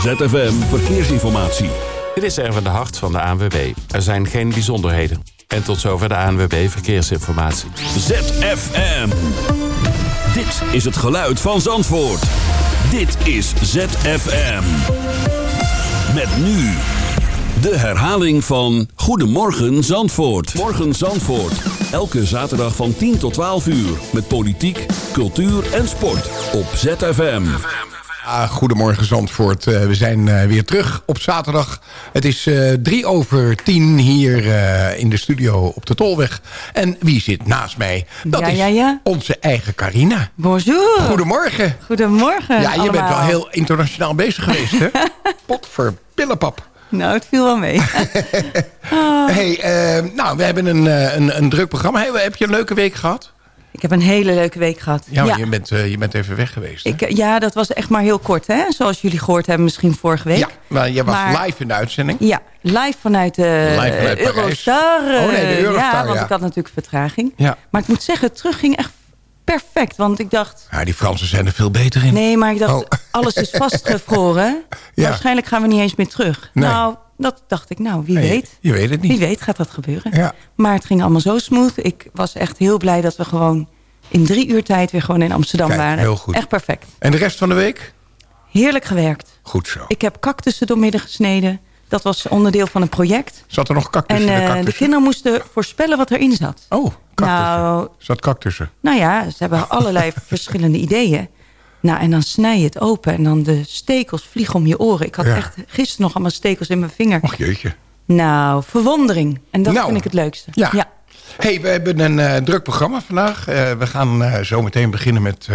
ZFM Verkeersinformatie. Dit is Erwin de Hart van de ANWB. Er zijn geen bijzonderheden. En tot zover de ANWB Verkeersinformatie. ZFM. Dit is het geluid van Zandvoort. Dit is ZFM. Met nu de herhaling van Goedemorgen Zandvoort. Morgen Zandvoort. Elke zaterdag van 10 tot 12 uur. Met politiek, cultuur en sport. Op ZFM. Ah, goedemorgen Zandvoort. Uh, we zijn uh, weer terug op zaterdag. Het is uh, drie over tien hier in de studio op de Tolweg. En wie zit naast mij? Dat ja, is ja, ja. onze eigen Carina. Bonjour. Goedemorgen. Goedemorgen Ja, je allemaal. bent wel heel internationaal bezig geweest, hè? Pot voor pillenpap. Nou, het viel wel mee. Hey, nou, we hebben een, een, een druk programma. Hey, heb je een leuke week gehad? Ik heb een hele leuke week gehad. Ja, Je, bent, je bent even weg geweest. Hè? Ik, ja, dat was echt maar heel kort, hè? Zoals jullie gehoord hebben misschien vorige week. Ja, maar je was Maar- live in de uitzending. Ja, live vanuit de Live vanuit. Eurostar. eh, Oh nee, de Eurostar, Ja, want ja. ik had natuurlijk vertraging. Ja. Maar ik moet zeggen, het terug ging echt perfect. Want ik dacht, ja, die Fransen zijn er veel beter in. nee, maar ik dacht, Oh. alles is vastgevroren. Waarschijnlijk gaan we niet eens meer terug. Nee. Nou, dat dacht ik, nou, wie Nee, weet. Je weet het niet. Wie weet gaat dat gebeuren. Ja. Maar het ging allemaal zo smooth. Ik was echt heel blij dat we gewoon in drie uur tijd weer gewoon in Amsterdam Kijk, waren. heel goed. Echt perfect. En de rest van de week? Heerlijk gewerkt. Goed zo. Ik heb cactussen doormidden gesneden. Dat was onderdeel van een project. Zat er nog cactus En in de eh, cactussen? de kinderen moesten voorspellen wat erin zat. Oh, cactussen. Nou- Zat cactussen. Nou ja, ze hebben allerlei verschillende ideeën. Nou, en dan snij je het open en dan de stekels vliegen om je oren. Ik had Ja. echt gisteren nog allemaal stekels in mijn vinger. Och jeetje. Nou, verwondering. En dat Nou, vind ik het leukste. Ja. hey, we hebben een eh, druk programma vandaag. Eh, we gaan eh, zo meteen beginnen met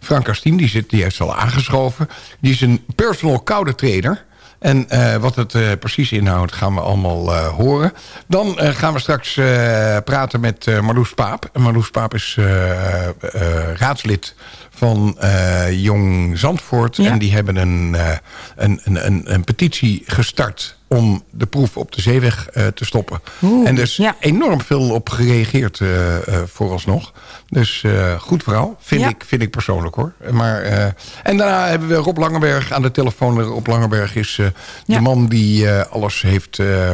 Frank Astien. Die, zit, die heeft al aangeschoven. Die is een personal koude trainer. En wat het precies inhoudt gaan we allemaal horen. Dan gaan we straks praten met Marloes Paap. En Marloes Paap is raadslid van eh, Jong Zandvoort. Ja. En die hebben een, eh, een, een, een, een petitie gestart om de proef op de zeeweg eh, te stoppen. Oeh, en er is ja. enorm veel op gereageerd vooralsnog. Dus goed verhaal, vind, Ja. ik, vind ik persoonlijk hoor. Maar, en daarna hebben we Rob Langenberg aan de telefoon. Rob Langenberg is de man die alles heeft, eh,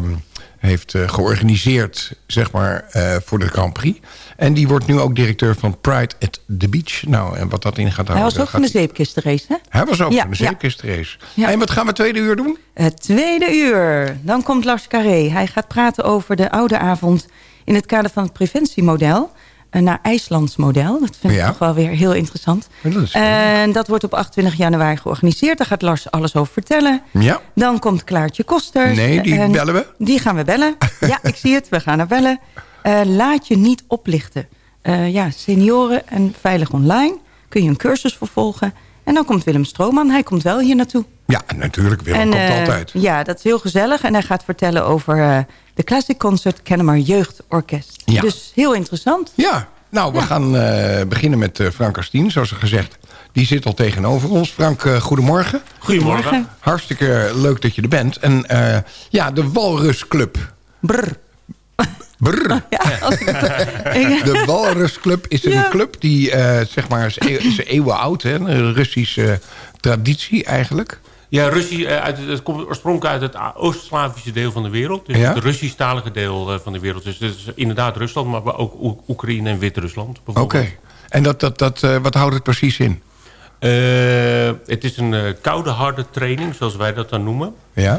heeft eh, georganiseerd zeg maar, eh, voor de Grand Prix. En die wordt nu ook directeur van Pride at the Beach. Nou, en wat dat in gaat houden... Hij was ook van de zeepkistenrace, hè? Hij was ook Ja, van de zeepkistrace. Ja. En wat gaan we tweede uur doen? Het tweede uur. Dan komt Lars Carré. Hij gaat praten over de oude avond in het kader van het preventiemodel. Eh, Naar IJslands model. Dat vind ik Ja. toch wel weer heel interessant. Ja, dat en dat wordt op 28 januari georganiseerd. Daar gaat Lars alles over vertellen. Ja. Dan komt Klaartje Koster. Nee, die En bellen we. Die gaan we bellen. ja, ik zie het. We gaan haar bellen. Eh, laat je niet oplichten. Eh, ja, senioren en veilig online. Kun je een cursus vervolgen. En dan komt Willem Strooman. Hij komt wel hier naartoe. Ja, natuurlijk. Willem komt eh, altijd. Ja, dat is heel gezellig. En hij gaat vertellen over eh, de Classic Concert Kennemer Jeugdorkest. Ja. Dus heel interessant. Ja, nou, we Ja. gaan eh, beginnen met eh, Frank Astien, zoals gezegd. Die zit al tegenover ons. Frank, eh, goedemorgen. Goedemorgen. Hartstikke leuk dat je er bent. En eh, ja, de Walrusclub. Brr. Brrr. Ja, als ik het- De Walrusclub is Ja. een club die, eh, zeg maar, is, e- is eeuwen oud. Hè? Een Russische traditie eigenlijk. Ja, Russisch, eh, uit het, komt oorspronkelijk uit het Oost-Slavische deel van de wereld. Dus Ja? het Russisch-talige deel eh, van de wereld. Dus is inderdaad Rusland, maar ook Oe- Oekraïne en Wit-Rusland. Oké. En dat, dat, dat, eh, wat houdt het precies in? Het is een koude harde training, zoals wij dat dan noemen. Ja?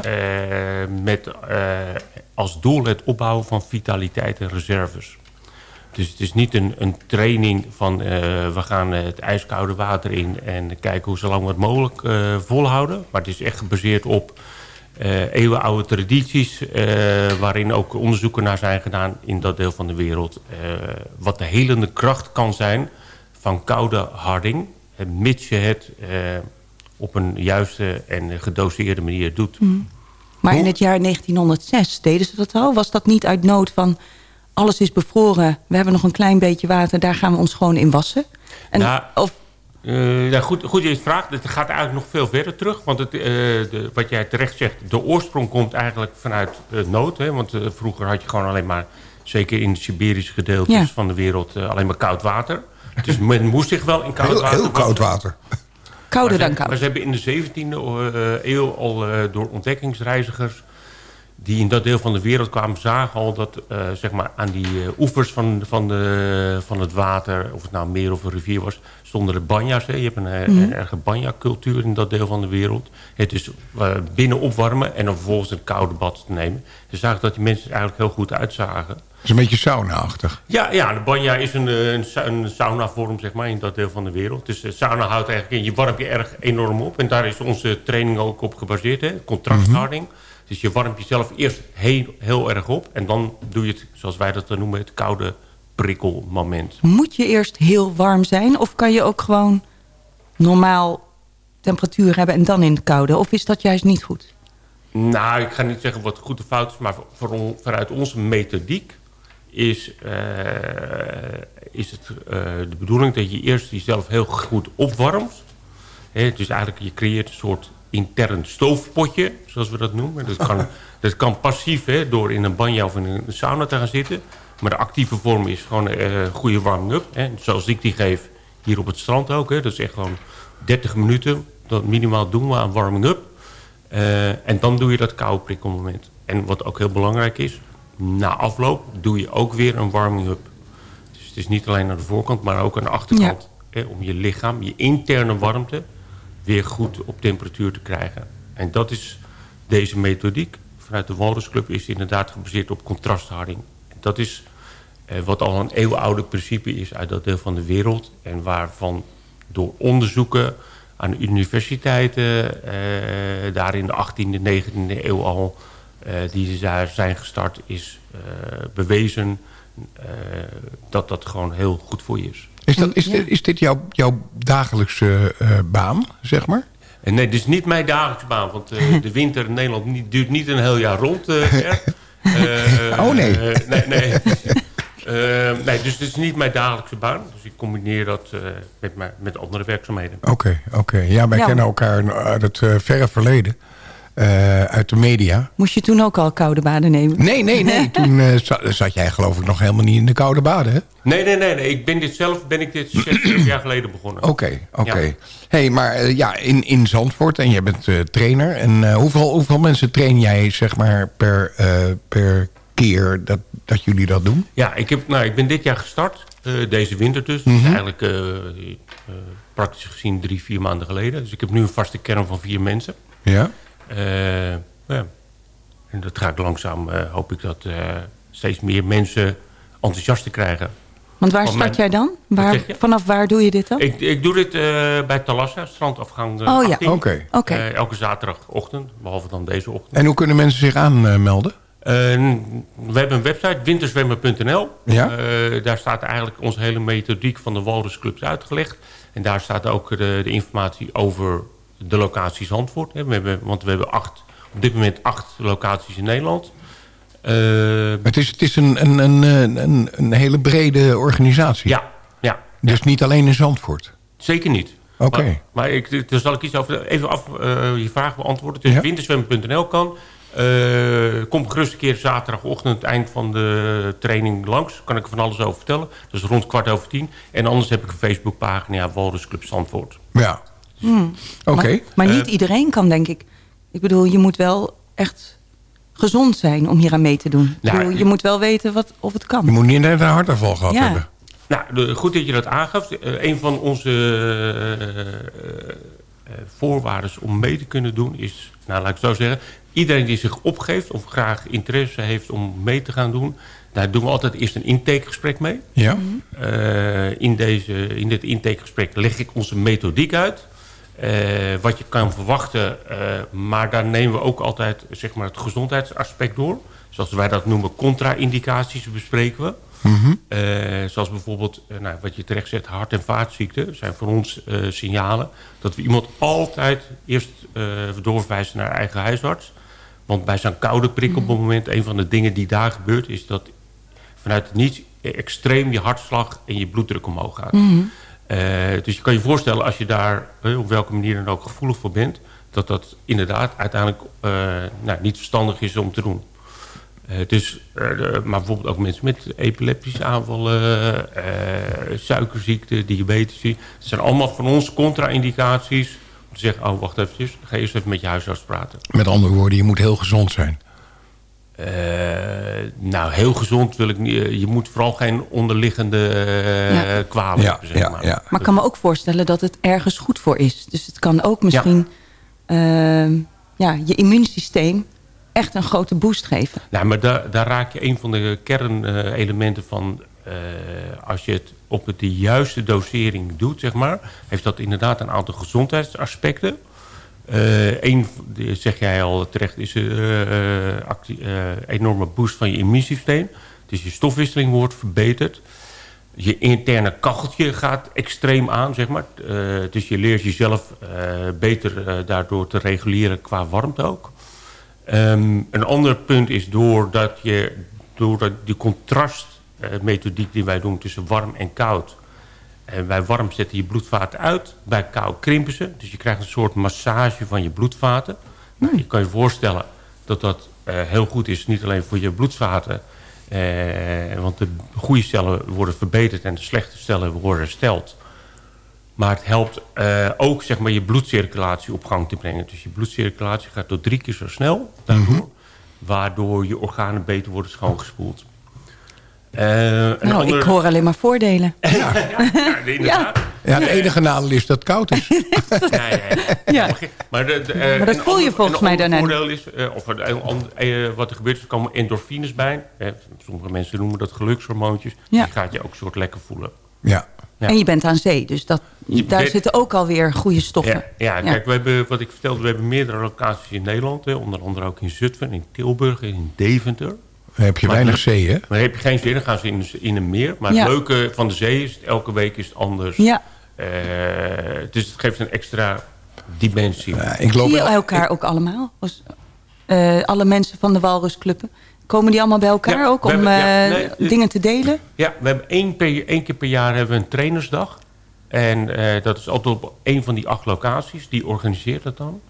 Met als doel het opbouwen van vitaliteit en reserves. Dus het is niet een, een training van eh, we gaan het ijskoude water in en kijken hoe zo lang wat mogelijk eh, volhouden. Maar het is echt gebaseerd op eh, eeuwenoude tradities, waarin ook onderzoeken naar zijn gedaan in dat deel van de wereld. wat de helende kracht kan zijn van koude harding, mits je het op een juiste en gedoseerde manier doet. Maar in het jaar 1906 deden ze dat al? Was dat niet uit nood van alles is bevroren, we hebben nog een klein beetje water, daar gaan we ons gewoon in wassen? En, Nou, of, Eh, ja, goed, goed je het vraagt. Het gaat eigenlijk nog veel verder terug. Want het, eh, de, wat jij terecht zegt, de oorsprong komt eigenlijk vanuit eh, nood. Hè? Want vroeger had je gewoon alleen maar, zeker in de Siberische gedeeltes Ja. van de wereld, alleen maar koud water. Dus men moest zich wel in koud Heel, water heel koud water. Kouder dan koud. Maar ze hebben in de 17e eh, eeuw al eh, door ontdekkingsreizigers... die in dat deel van de wereld kwamen, zagen al dat eh, zeg maar aan die eh, oevers van, van, de, van het water... of het nou een meer of een rivier was, stonden de banja's. Hè. Je hebt een, eh, een erge banja-cultuur in dat deel van de wereld. Het is binnen opwarmen en dan vervolgens een koude bad te nemen. Ze zagen dat die mensen er eigenlijk heel goed uitzagen. Dat is een beetje sauna-achtig. Ja, ja, de banja is een, een, sa- een saunavorm zeg maar, in dat deel van de wereld. Dus sauna houdt eigenlijk in, je warmt je erg enorm op. En daar is onze training ook op gebaseerd, hè? contrasthouding. Dus je warmt jezelf eerst heel, heel erg op. En dan doe je het, zoals wij dat dan noemen, het koude prikkelmoment. Moet je eerst heel warm zijn? Of kan je ook gewoon normaal temperatuur hebben en dan in het koude? Of is dat juist niet goed? Nou, ik ga niet zeggen wat goed of fout is, maar voor on- vanuit onze methodiek is, eh, is het eh, de bedoeling dat je eerst jezelf heel goed opwarmt. Dus eigenlijk je creëert een soort intern stoofpotje, zoals we dat noemen. Dat kan, dat kan passief hè, door in een banja of in een sauna te gaan zitten. Maar de actieve vorm is gewoon eh, een goede warming-up. Zoals ik die geef hier op het strand ook. Hè. Dat is echt gewoon 30 minuten. Dat minimaal doen we aan warming-up. Eh, en dan doe je dat koude prikkelmoment. En wat ook heel belangrijk is, na afloop doe je ook weer een warming-up. Dus het is niet alleen aan de voorkant, maar ook aan de achterkant. Hè, om je lichaam, je interne warmte, weer goed op temperatuur te krijgen. En dat is deze methodiek. Vanuit de Walrusclub is inderdaad gebaseerd op contrastharding. Dat is eh, wat al een eeuwenoude principe is uit dat deel van de wereld. En waarvan door onderzoeken aan universiteiten... eh, daar in de 18e, 19e eeuw al... eh, die daar zijn gestart, is eh, bewezen... eh, dat dat gewoon heel goed voor je is. Is, dat, is, Ja. dit, is dit jouw, jouw dagelijkse eh, baan, zeg maar? En nee, dit is niet mijn dagelijkse baan. Want eh, de winter in Nederland niet, duurt niet een heel jaar rond. eh. Eh, Oh, nee. eh, nee, nee. Eh, nee, dus het is niet mijn dagelijkse baan. Dus ik combineer dat eh, met, mijn, met andere werkzaamheden. Oké, oké. Ja, wij Ja. kennen elkaar uit het eh, verre verleden. Eh, uit de media. Moest je toen ook al koude baden nemen? Nee, nee, nee. Toen eh, za- zat jij geloof ik nog helemaal niet in de koude baden, hè? Nee, nee, nee. nee. Ik ben dit zelf ben ik dit zes, zeven jaar geleden begonnen. Oké, oké. Ja. hey, maar eh, ja, in, in Zandvoort en jij bent eh, trainer. En eh, hoeveel, hoeveel mensen train jij zeg maar per, eh, per keer dat, dat jullie dat doen? Ja, ik, heb, nou, ik ben dit jaar gestart. eh, deze winter dus. Dus eigenlijk eh, eh, praktisch gezien drie, vier maanden geleden. Dus ik heb nu een vaste kern van vier mensen. Ja? Eh, ja. En dat ga ik langzaam, eh, hoop ik dat eh, steeds meer mensen enthousiast te krijgen. Want waar start mijn- jij dan? Waar, vanaf waar doe je dit dan? Ik, ik doe dit eh, bij Talassa, strandafgang Oh ja. 18. Oké. Oké. Eh, elke zaterdagochtend, behalve dan deze ochtend. En hoe kunnen mensen zich aanmelden? Eh, we hebben een website, winterzwemmen.nl. Ja. Eh, daar staat eigenlijk onze hele methodiek van de Walrusclubs uitgelegd. En daar staat ook de, de informatie over de locaties Zandvoort. Hè. We hebben, want we hebben acht, op dit moment acht locaties in Nederland. Eh, Het is, het is een, een, een, een, hele brede organisatie. ja, ja, Dus niet alleen in Zandvoort. zeker niet. Oké. Maar, maar ik, daar zal ik iets over... Even af eh, je vraag beantwoorden. Dus Ja. winterzwemmen.nl kan. Eh, kom gerust een keer zaterdagochtend... het eind van de training langs. Kan ik van alles over vertellen. Dus rond kwart over tien. En anders heb ik een Facebookpagina... Walrusclub Zandvoort. Ja. Oké. Maar, maar niet Eh, iedereen kan, denk ik. Ik bedoel, je moet wel echt gezond zijn om hier aan mee te doen. Nou, bedoel, je moet wel weten wat, of het Je kan. moet niet een hartaanval gehad Ja. hebben. Nou, goed dat je dat aangaf. Eh, een van onze eh, eh, eh, voorwaarden om mee te kunnen doen is... Nou, laat ik het zo zeggen. Iedereen die zich opgeeft of graag interesse heeft om mee te gaan doen... daar doen we altijd eerst een intakegesprek mee. Ja? Eh, in, deze, in dit intakegesprek leg ik onze methodiek uit. Eh, wat je kan verwachten. eh, maar daar nemen we ook altijd zeg maar, het gezondheidsaspect door. Zoals wij dat noemen, contra-indicaties bespreken we. Eh, zoals bijvoorbeeld, nou, wat je terecht zegt, hart- en vaatziekten... zijn voor ons signalen dat we iemand altijd eerst doorverwijzen naar eigen huisarts. Want bij zo'n koude prikkel op het moment... een van de dingen die daar gebeurt... is dat vanuit het niets extreem je hartslag en je bloeddruk omhoog gaat. Eh, dus je kan je voorstellen als je daar eh, op welke manier dan ook gevoelig voor bent... dat dat inderdaad uiteindelijk eh, nou, niet verstandig is om te doen. Eh, dus, eh, maar bijvoorbeeld ook mensen met epileptische aanvallen, eh, suikerziekte, diabetes. Dat zijn allemaal van ons contra-indicaties te zeggen, oh wacht even, ga eerst even met je huisarts praten. Met andere woorden, je moet heel gezond zijn. Uh, nou, heel gezond wil ik niet. Je moet vooral geen onderliggende uh, ja. kwalen ja, hebben, zeg ja, maar. ja. Maar ik kan me ook voorstellen dat het ergens goed voor is. Dus het kan ook misschien uh, ja, je immuunsysteem echt een grote boost geven. Nou, maar daar, daar raak je een van de kernelementen van... Uh, als je het op de juiste dosering doet, zeg maar... heeft dat inderdaad een aantal gezondheidsaspecten. Uh, een, zeg jij al terecht, is een uh, enorme boost van je immuunsysteem. Dus je stofwisseling wordt verbeterd. Je interne kacheltje gaat extreem aan, zeg maar. dus je leert jezelf beter daardoor te reguleren qua warmte ook. Um, een ander punt is doordat je door die contrastmethodiek die wij doen tussen warm en koud. En bij warm zetten je bloedvaten uit, bij koud krimpen ze. Dus je krijgt een soort massage van je bloedvaten. Nou, je kan je voorstellen dat dat uh, heel goed is, niet alleen voor je bloedvaten. Uh, want de goede cellen worden verbeterd en de slechte cellen worden hersteld. Maar het helpt uh, ook zeg maar, je bloedcirculatie op gang te brengen. Dus je bloedcirculatie gaat tot drie keer zo snel. Daardoor, mm -hmm. Waardoor je organen beter worden schoongespoeld. Uh, nou, ik hoor alleen maar voordelen. Ja, ja, inderdaad. Ja, het enige nadeel is dat het koud is. ja, ja, ja. Maar, de, de, uh, maar dat voel je volgens mij daarna. Een voordeel is, uh, of uh, wat er gebeurt, is er komen endorfines bij. sommige mensen noemen dat gelukshormoontjes. Ja. Die gaat je ook soort lekker voelen. Ja. Ja. En je bent aan zee, dus dat, daar bent... zitten ook alweer goede stoffen. Ja, ja, kijk, We hebben, wat ik vertelde, we hebben meerdere locaties in Nederland. Hè, onder andere ook in Zutphen, in Tilburg en in Deventer. Dan heb je maar weinig zee, hè? Maar heb je geen zee, dan gaan ze in, in een meer. Maar Ja. het leuke van de zee is, elke week is het anders. Ja. Eh, dus het geeft een extra dimensie. Ja, ik loop Zie je el- elkaar ook allemaal? Als, eh, alle mensen van de Walrusclubben. Komen die allemaal bij elkaar Ja, ook om hebben- ja, eh, nee, dus- dingen te delen? Ja, we hebben één, per, één keer per jaar hebben we een trainersdag. En eh, dat is altijd op één van die acht locaties. Die organiseert dat dan.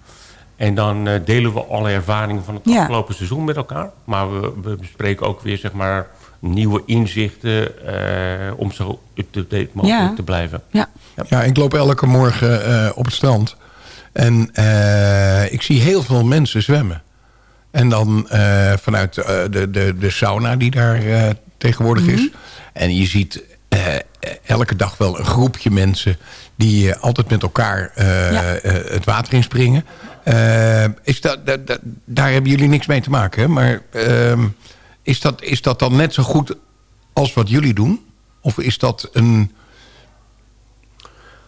En dan eh, delen we alle ervaringen van het Ja. afgelopen seizoen met elkaar. Maar we, we bespreken ook weer zeg maar, nieuwe inzichten... eh, om zo up-to-date mogelijk Ja. te blijven. Ja. Ja, ik loop elke morgen eh, op het strand. En eh, ik zie heel veel mensen zwemmen. En dan eh, vanuit eh, de, de, de sauna die daar eh, tegenwoordig is. En je ziet elke dag wel een groepje mensen... die altijd met elkaar eh, Ja. eh, het water inspringen. Eh, is dat, dat, dat- daar hebben jullie niks mee te maken. hè? Maar ehm, is, dat, is dat dan net zo goed als wat jullie doen? Of is dat een...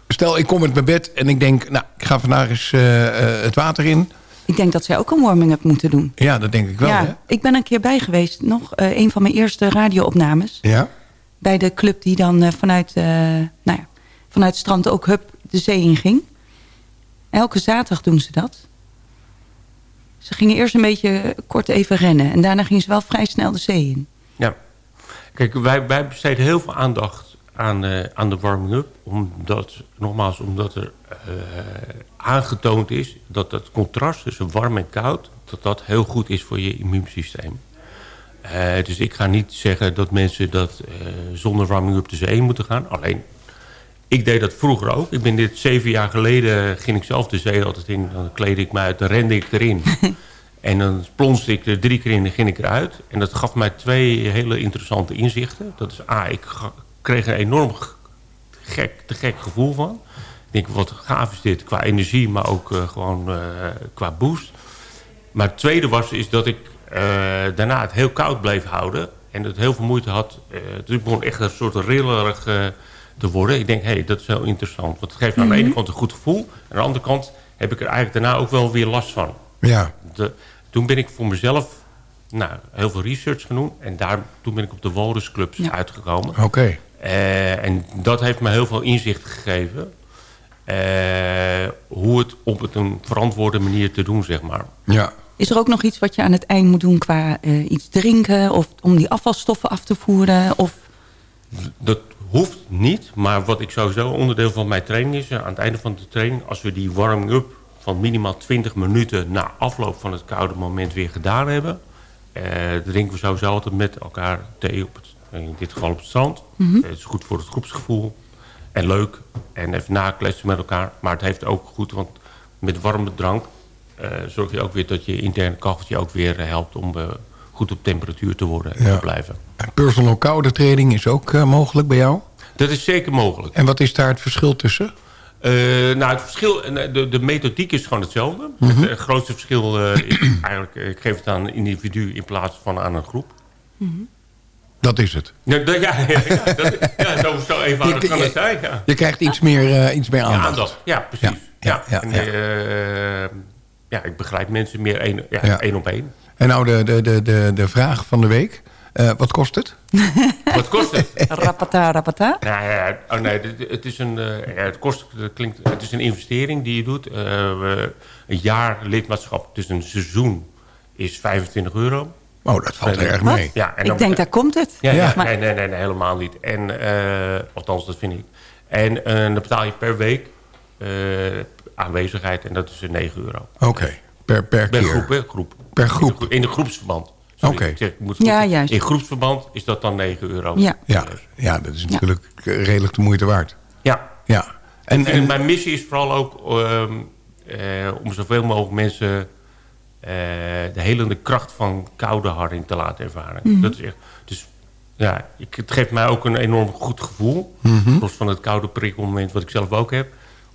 Stel, ik kom uit mijn bed en ik denk... nou, ik ga vandaag eens eh, eh, het water in. Ik denk dat zij ook een warming-up moeten doen. Ja, dat denk ik wel, ja, hè? ik ben een keer bij geweest. Nog een van mijn eerste radioopnames. Ja? Bij de club die dan vanuit, nou ja, vanuit het strand ook hup de zee in ging. Elke zaterdag doen ze dat. Ze gingen eerst een beetje kort even rennen. En daarna gingen ze wel vrij snel de zee in. Ja. Kijk, wij, wij besteden heel veel aandacht aan, eh, aan de warming-up. Omdat, nogmaals, omdat er eh, aangetoond is dat het contrast tussen warm en koud... dat dat heel goed is voor je immuunsysteem. Eh, dus ik ga niet zeggen dat mensen dat zonder warming-up de zee in moeten gaan. Alleen, ik deed dat vroeger ook. Ik ben dit zeven jaar geleden, ging ik zelf de zee altijd in. Dan kleedde ik me uit, dan rende ik erin. En dan plonste ik er drie keer in en ging ik eruit. En dat gaf mij twee hele interessante inzichten. Dat is A, ik kreeg een enorm gek, te gek gevoel van. Ik denk, wat gaaf is dit qua energie, maar ook eh, gewoon eh, qua boost. Maar het tweede was is dat ik eh, daarna het heel koud bleef houden. En het heel veel moeite had. dus ik begon echt een soort rillerig te worden. Ik denk, hé, hey, dat is heel interessant. Want het geeft me aan de ene kant een goed gevoel. Aan de andere kant heb ik er eigenlijk daarna ook wel weer last van. Ja. De, toen ben ik voor mezelf nou, heel veel research gaan doen. En daar, toen ben ik op de Walrusclubs Ja. uitgekomen. Oké. Eh, en dat heeft me heel veel inzicht gegeven. eh, hoe het op het een verantwoorde manier te doen, zeg maar. Ja. Is er ook nog iets wat je aan het eind moet doen qua eh, iets drinken... of om die afvalstoffen af te voeren? Of, Dat hoeft niet, maar wat ik sowieso onderdeel van mijn training is... eh, aan het einde van de training, als we die warming-up van minimaal 20 minuten... na afloop van het koude moment weer gedaan hebben... eh, drinken we sowieso altijd met elkaar thee, op het, in dit geval op het strand. Eh, het is goed voor het groepsgevoel en leuk. En even nakletsen met elkaar. Maar het heeft ook goed, want met warme drank eh, zorg je ook weer dat je interne kacheltje ook weer eh, helpt om eh, goed op temperatuur te worden en Ja. te blijven. En Personal koude training is ook eh, mogelijk bij jou. Dat is zeker mogelijk. En wat is daar het verschil tussen? Eh, nou, het verschil, en, de, de methodiek is gewoon hetzelfde. Het eh, grootste verschil eh, is eigenlijk, eh, ik geef het aan een individu in plaats van aan een groep. Dat is het. Ja, dat, ja, ja, ja, dat, ja zo, zo eenvoudig Je- kan het je- zijn. Ja. Je krijgt iets meer, eh, iets meer Ja, aandacht. aandacht. Ja, precies. Ja, ja, Ja, ja, En, eh, ja, ik begrijp mensen meer één, ja, Ja. één op één. En nou de, de, de, de, de vraag van de week. Eh, wat kost het? Wat kost het? Rapata, rapata. Nou ja, oh nee, het is een, eh, het kost, het klinkt, het is een investering die je doet. Eh, we- een jaar lidmaatschap, dus een seizoen, is 25 euro. Oh, dat valt erg Wat? mee. Ja, en Ik denk, daar komt het. Ja, ja. Maar- Nee, nee, nee, nee, helemaal niet. En, eh, althans, dat vind ik. En eh, dan betaal je per week eh, aanwezigheid en dat is eh, 9 euro. Oké, per, per Per keer. groep, hè? Groep. Per groep. In de, gro- in de groepsverband. Sorry, Oké. ik zeg, ik moet het Ja, juist. In groepsverband is dat dan 9 euro. Ja. Ja, ja, dat is natuurlijk redelijk de moeite waard. Ja. Ja. En, En, en, mijn missie is vooral ook ehm, eh, om zoveel mogelijk mensen eh, de helende kracht van koude harding te laten ervaren. Mhm. Dat is echt, dus ja, ik, het geeft mij ook een enorm goed gevoel. Mhm. Los van het koude prikkelmoment wat ik zelf ook heb.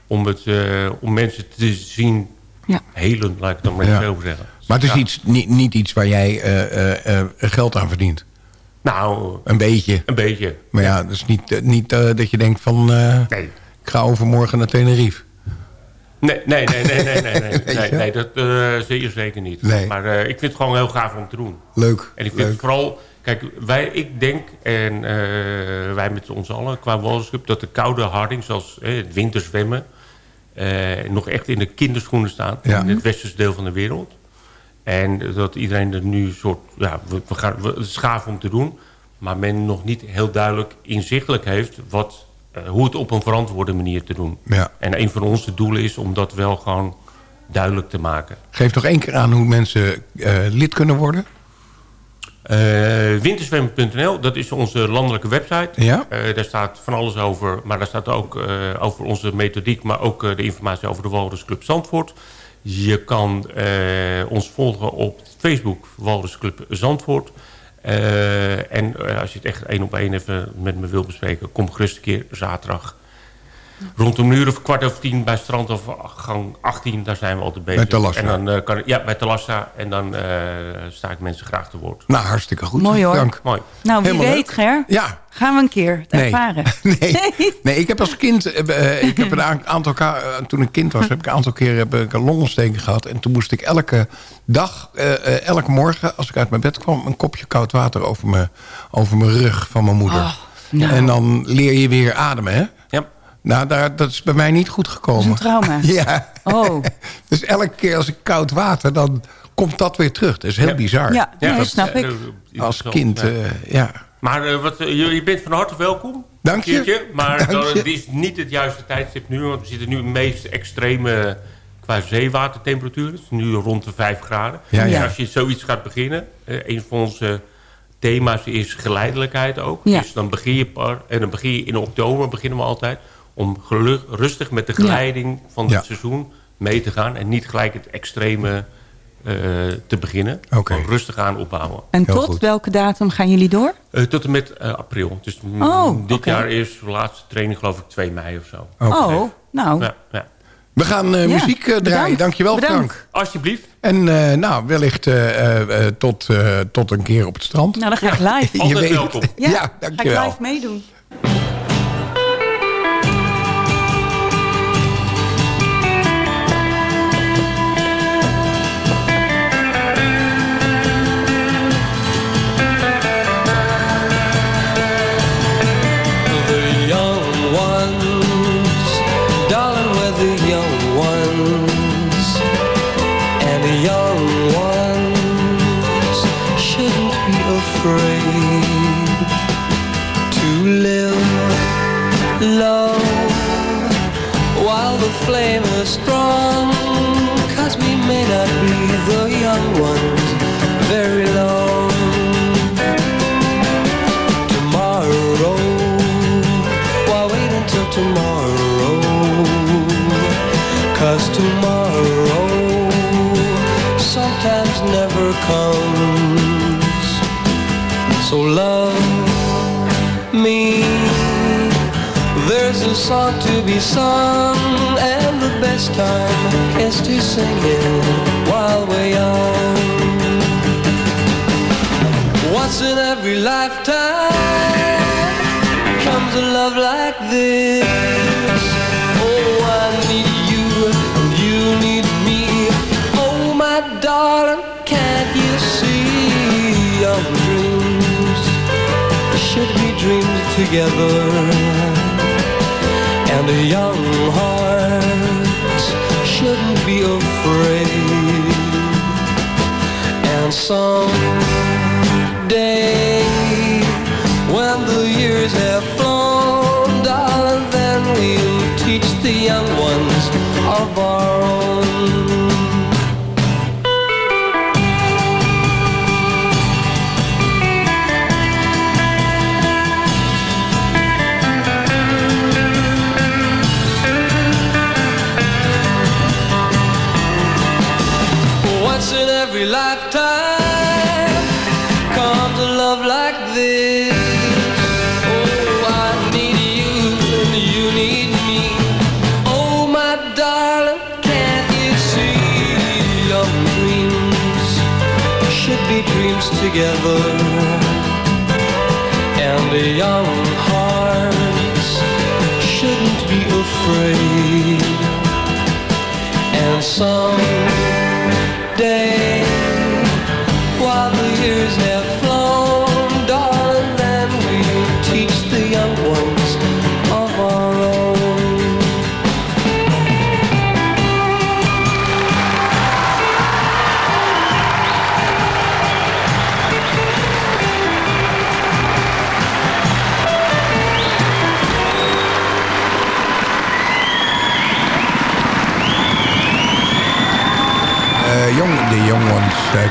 Om, het, eh, om mensen te zien Ja. helen, laat ik het dan maar Ja. zo zeggen. Maar het is Ja. iets, niet, niet iets waar jij eh, eh, eh, geld aan verdient. Nou, Een beetje. een beetje. Maar ja, dat is niet, niet dat je denkt van... Nee. ik ga overmorgen naar Tenerife. Nee, nee, nee, nee, nee, nee, nee, nee, je? nee dat uh, zeker zeker niet. Nee. Maar uh, ik vind het gewoon heel gaaf om te doen. Leuk. En ik vind leuk. het vooral, kijk, wij, ik denk, en uh, wij met ons allen qua Wallersclub, dat de koude harding, zoals eh, het winterzwemmen, nog echt in de kinderschoenen staat Ja. in het westerse deel van de wereld. En dat iedereen er nu een soort, ja, we, we gaan, we, het is gaaf om te doen, maar men nog niet heel duidelijk inzichtelijk heeft wat, uh, hoe het op een verantwoorde manier te doen. Ja. En een van onze doelen is om dat wel gewoon duidelijk te maken. Geef nog één keer aan hoe mensen uh, lid kunnen worden. Uh, winterzwemmen.nl, dat is onze landelijke website. Ja. Uh, daar staat van alles over, maar daar staat ook uh, over onze methodiek... maar ook de informatie over de Walrusclub Zandvoort. Je kan ons volgen op Facebook Walrusclub Zandvoort. en als je het echt één op één even met me wil bespreken... kom gerust een keer zaterdag rond een uur of kwart over tien bij strandafgang 18, daar zijn we altijd bezig. Bij Talassa. En dan, uh, kan, ja, bij Talassa. En dan uh, sta ik mensen graag te woord. Nou, hartstikke goed. Mooi hoor. Dank. Mooi. Nou, wie Helemaal weet, leuk. Ger. Ja. Gaan we een keer het Nee. ervaren. Nee, nee, ik heb als kind, uh, ik heb een aantal, uh, toen ik kind was, heb ik een aantal keer heb ik een longontsteking gehad. En toen moest ik elke dag, uh, elke morgen, als ik uit mijn bed kwam, een kopje koud water over mijn, over mijn rug van mijn moeder. Oh, nou. En dan leer je weer ademen, hè? Ja. Nou, daar, dat is bij mij niet goed gekomen. Dat is een trauma. Ja. Oh. dus elke keer als ik koud water, dan komt dat weer terug. Dat is heel Ja. bizar. Ja, nee, dat- snap ik. eh, Als kind, ja. uh, ja. Maar uh, wat, uh, je, je bent van harte welkom. Dank je. Keertje. Maar Dank dan, je. het is niet het juiste tijdstip nu. Want we zitten nu in de meest extreme qua zeewatertemperatuur. Het is nu rond de 5 graden. Ja, dus ja. als je zoiets gaat beginnen. Uh, een van onze thema's is geleidelijkheid ook. Ja. Dus dan begin je par, en dan begin je in oktober beginnen we altijd. Om rustig met de geleiding van het Ja. seizoen mee te gaan. En niet gelijk het extreme uh, te beginnen. Oké. Gewoon rustig aan opbouwen. En Heel tot goed. welke datum gaan jullie door? Uh, tot en met uh, april. Dus Oh, dit jaar is de laatste training geloof ik 2 mei of zo. Oh, nou. Ja, ja. We gaan uh, Ja, muziek draaien. bedankt. Dankjewel, Bedankt. Frank. Alsjeblieft. En uh, nou, wellicht uh, uh, tot, uh, tot een keer op het strand. Nou, dan ga ik live. Altijd welkom. Ja, ga ik live meedoen. Strong. Cause we may not be the young ones very long tomorrow. Why wait until tomorrow? Cause tomorrow sometimes never comes. So love me. There's a song to be sung, best time is to sing it while we're young. Once in every lifetime comes a love like this. Oh, I need you, and you need me. Oh, my darling, can't you see our dreams together? And a young heart afraid. And someday, when the years have song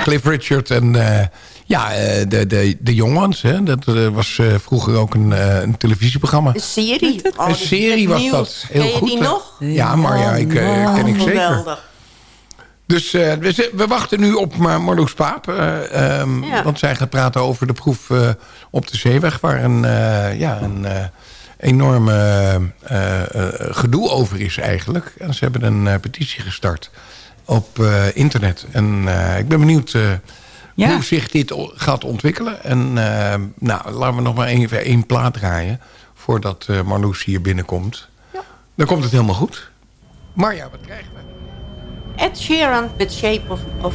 Cliff Richard en eh, ja, eh, de, de, de Young Ones. Hè, dat eh, was eh, vroeger ook een, eh, een televisieprogramma. Een serie. Oh, een serie was nieuws. dat. Heel Ken je goed. die hè? nog? Ja, maar ja, ik, eh, ken ik zeker. Geweldig. Dus eh, we, wachten nu op Mar Marloes Paap. eh, ehm, Ja. Want zij gaat praten over de proef eh, op de zeeweg. Waar een, eh, ja, een eh, enorme eh, eh, gedoe over is eigenlijk. En ze hebben een eh, petitie gestart op eh, internet. En eh, ik ben benieuwd eh, Ja. hoe zich dit gaat ontwikkelen. En nou, laten we nog maar even één plaat draaien... voordat eh, Marloes hier binnenkomt. Dan komt het helemaal goed. Marja, wat krijgen we? Ed Sheeran with Shape of, of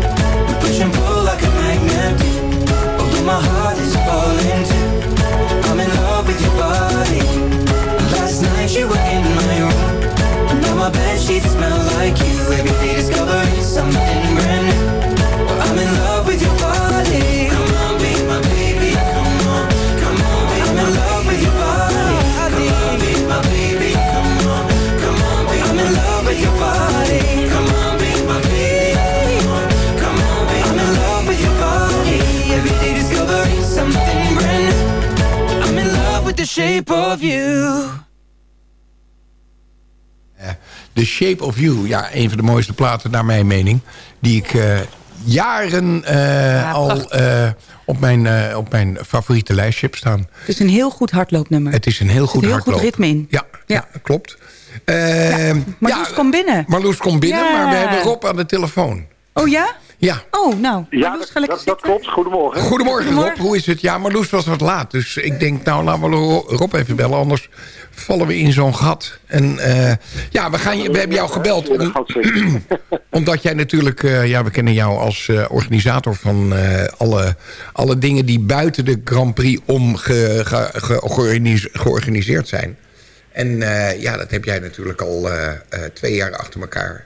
Shape of you. The Shape of You. Ja, een van de mooiste platen naar mijn mening. Die ik eh, jaren eh, al eh, op, mijn, eh, op mijn favoriete lijstje heb staan. Het is een heel goed hardloopnummer. Het is een heel Er zit goed heel hardloop. goed ritme in. Ja, ja. klopt. Eh, Marloes, ja, kom binnen. Marloes komt binnen, Ja. maar we hebben Rob aan de telefoon. Oh ja? Ja. Oh, nou. Ja, Marloes, dat, dat, klopt. Goedemorgen. Goedemorgen, Goedemorgen. Rob, hoe is het? Ja, Marloes was wat laat, dus ik denk, nou laten we Ro- Rob even bellen, anders vallen we in zo'n gat. En eh, ja, we, gaan je, we hebben jou gebeld om-. Omdat jij natuurlijk, eh, ja, we kennen jou als eh, organisator van eh, alle, alle dingen die buiten de Grand Prix om ge, ge- georganis- georganiseerd zijn. En eh, ja, dat heb jij natuurlijk al eh, eh, twee jaar achter elkaar.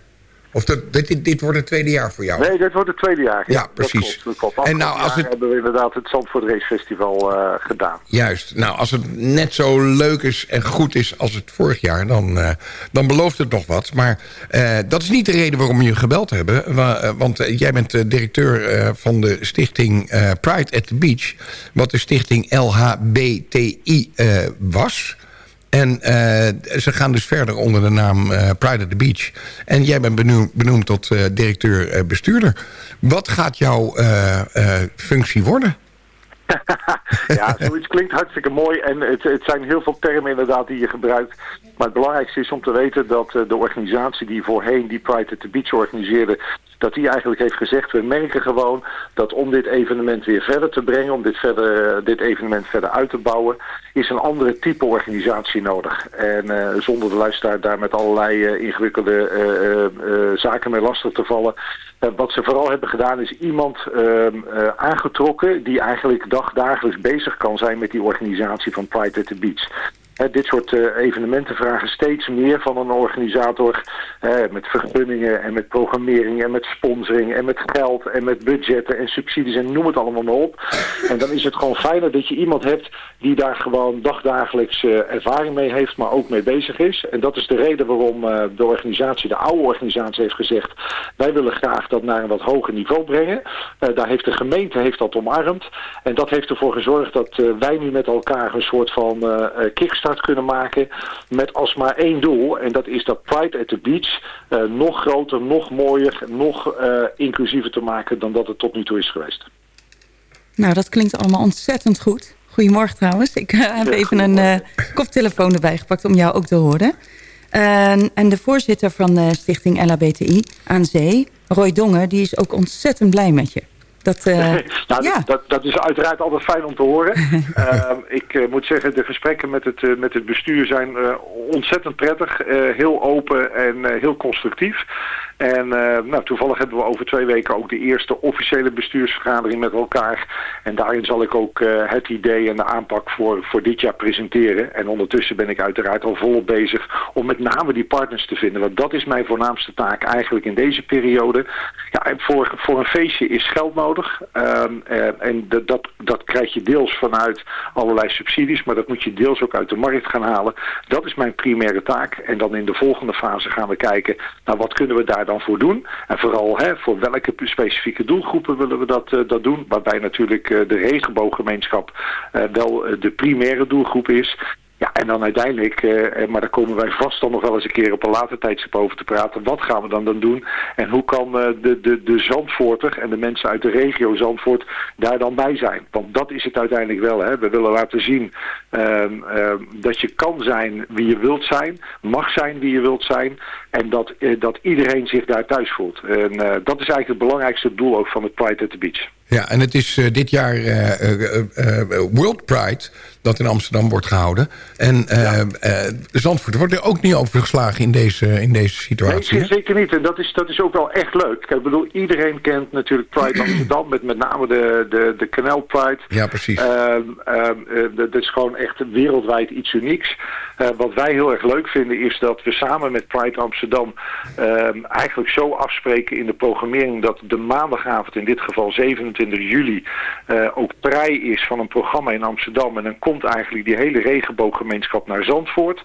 Of dat, dit, dit wordt het tweede jaar voor jou. Nee, dit wordt het tweede jaar. Ja, Dat precies. klopt, dat klopt. En nou, als het- hebben we inderdaad het Zandvoort Race Festival eh, gedaan. Juist. Nou, als het net zo leuk is en goed is als het vorig jaar... dan, eh, dan belooft het nog wat. Maar eh, dat is niet de reden waarom we je gebeld hebben. Wa- want jij bent directeur van de stichting Pride at the Beach... wat de stichting LHBTI was... En eh, ze gaan dus verder onder de naam eh, Pride at the Beach. En jij bent benoemd, tot eh, directeur-bestuurder. Wat gaat jouw functie worden? ja, zoiets klinkt hartstikke mooi. En het, het zijn heel veel termen inderdaad die je gebruikt. Maar het belangrijkste is om te weten dat de organisatie die voorheen die Pride at the Beach organiseerde... dat die eigenlijk heeft gezegd, we merken gewoon dat om dit evenement weer verder te brengen... om dit, verder, dit evenement verder uit te bouwen... is een andere type organisatie nodig. En eh, zonder de luisteraar daar met allerlei eh, ingewikkelde eh, zaken mee lastig te vallen... Wat ze vooral hebben gedaan is iemand ehm, eh, aangetrokken die eigenlijk dagdagelijks bezig kan zijn met die organisatie van Pride at the Beach. Dit soort eh, evenementen vragen steeds meer van een organisator. met vergunningen en met programmering en met sponsoring en met geld en met budgetten en subsidies en noem het allemaal maar op. En dan is het gewoon fijner dat je iemand hebt die daar gewoon dagdagelijks eh, ervaring mee heeft, maar ook mee bezig is. En dat is de reden waarom eh, de organisatie, de oude organisatie, heeft gezegd... wij willen graag dat naar een wat hoger niveau brengen. Daar heeft de gemeente heeft dat omarmd. En dat heeft ervoor gezorgd dat wij nu met elkaar een soort van eh, kunnen maken... met als maar één doel. En dat is dat Pride at the Beach eh, nog groter, nog mooier, nog eh, inclusiever te maken... dan dat het tot nu toe is geweest. Nou, dat klinkt allemaal ontzettend goed. Goedemorgen trouwens. Ik eh, heb Ja, even een koptelefoon erbij gepakt om jou ook te horen. En, en de voorzitter van de stichting LHBTI aan Zee, Roy Dongen... die is ook ontzettend blij met je. Dat, eh, nou, ja. dat, dat is uiteraard altijd fijn om te horen. Ehm, ik eh, moet zeggen, de gesprekken met het, eh, met het bestuur zijn ontzettend prettig. heel open en heel constructief. En eh, nou, toevallig hebben we over twee weken ook de eerste officiële bestuursvergadering met elkaar. En daarin zal ik ook eh, het idee en de aanpak voor, voor dit jaar presenteren. En ondertussen ben ik uiteraard al volop bezig om met name die partners te vinden. Want dat is mijn voornaamste taak eigenlijk in deze periode. Ja, voor, voor een feestje is geld nodig. Ehm, eh, en dat, dat, dat krijg je deels vanuit allerlei subsidies, maar dat moet je deels ook uit de markt gaan halen. Dat is mijn primaire taak. En dan in de volgende fase gaan we kijken, nou wat kunnen we daar dan voor doen? En vooral hè, voor welke specifieke doelgroepen willen we dat, eh, dat doen? Waarbij natuurlijk eh, de regenbooggemeenschap eh, wel de primaire doelgroep is. Ja, en dan uiteindelijk, eh, eh, maar daar komen wij vast dan nog wel eens een keer op een later tijdstip over te praten. Wat gaan we dan dan doen? En hoe kan eh, de, de, de Zandvoorter en de mensen uit de regio Zandvoort daar dan bij zijn? Want dat is het uiteindelijk wel. Hè? We willen laten zien ehm, ehm, dat je kan zijn wie je wilt zijn, mag zijn wie je wilt zijn. En dat, dat iedereen zich daar thuis voelt. En dat is eigenlijk het belangrijkste doel ook van het Pride at the Beach. Ja, en het is eh, dit jaar eh, eh, World Pride dat in Amsterdam wordt gehouden. En eh, Zandvoort wordt er ook niet overgeslagen in deze, in deze situatie. Nee, zeker niet. En dat is, dat is ook wel echt leuk. Kijk, Ik bedoel, iedereen kent natuurlijk Pride Amsterdam, met met name de, de, de Canal Pride. Ja, precies. Ehm, ehm, eh, dat is gewoon echt wereldwijd iets unieks. Wat wij heel erg leuk vinden is dat we samen met Pride Amsterdam ehm, eigenlijk zo afspreken in de programmering dat de maandagavond, in dit geval 27 juli, eh, ook prij is van een programma in Amsterdam. En dan komt eigenlijk die hele regenbooggemeenschap naar Zandvoort.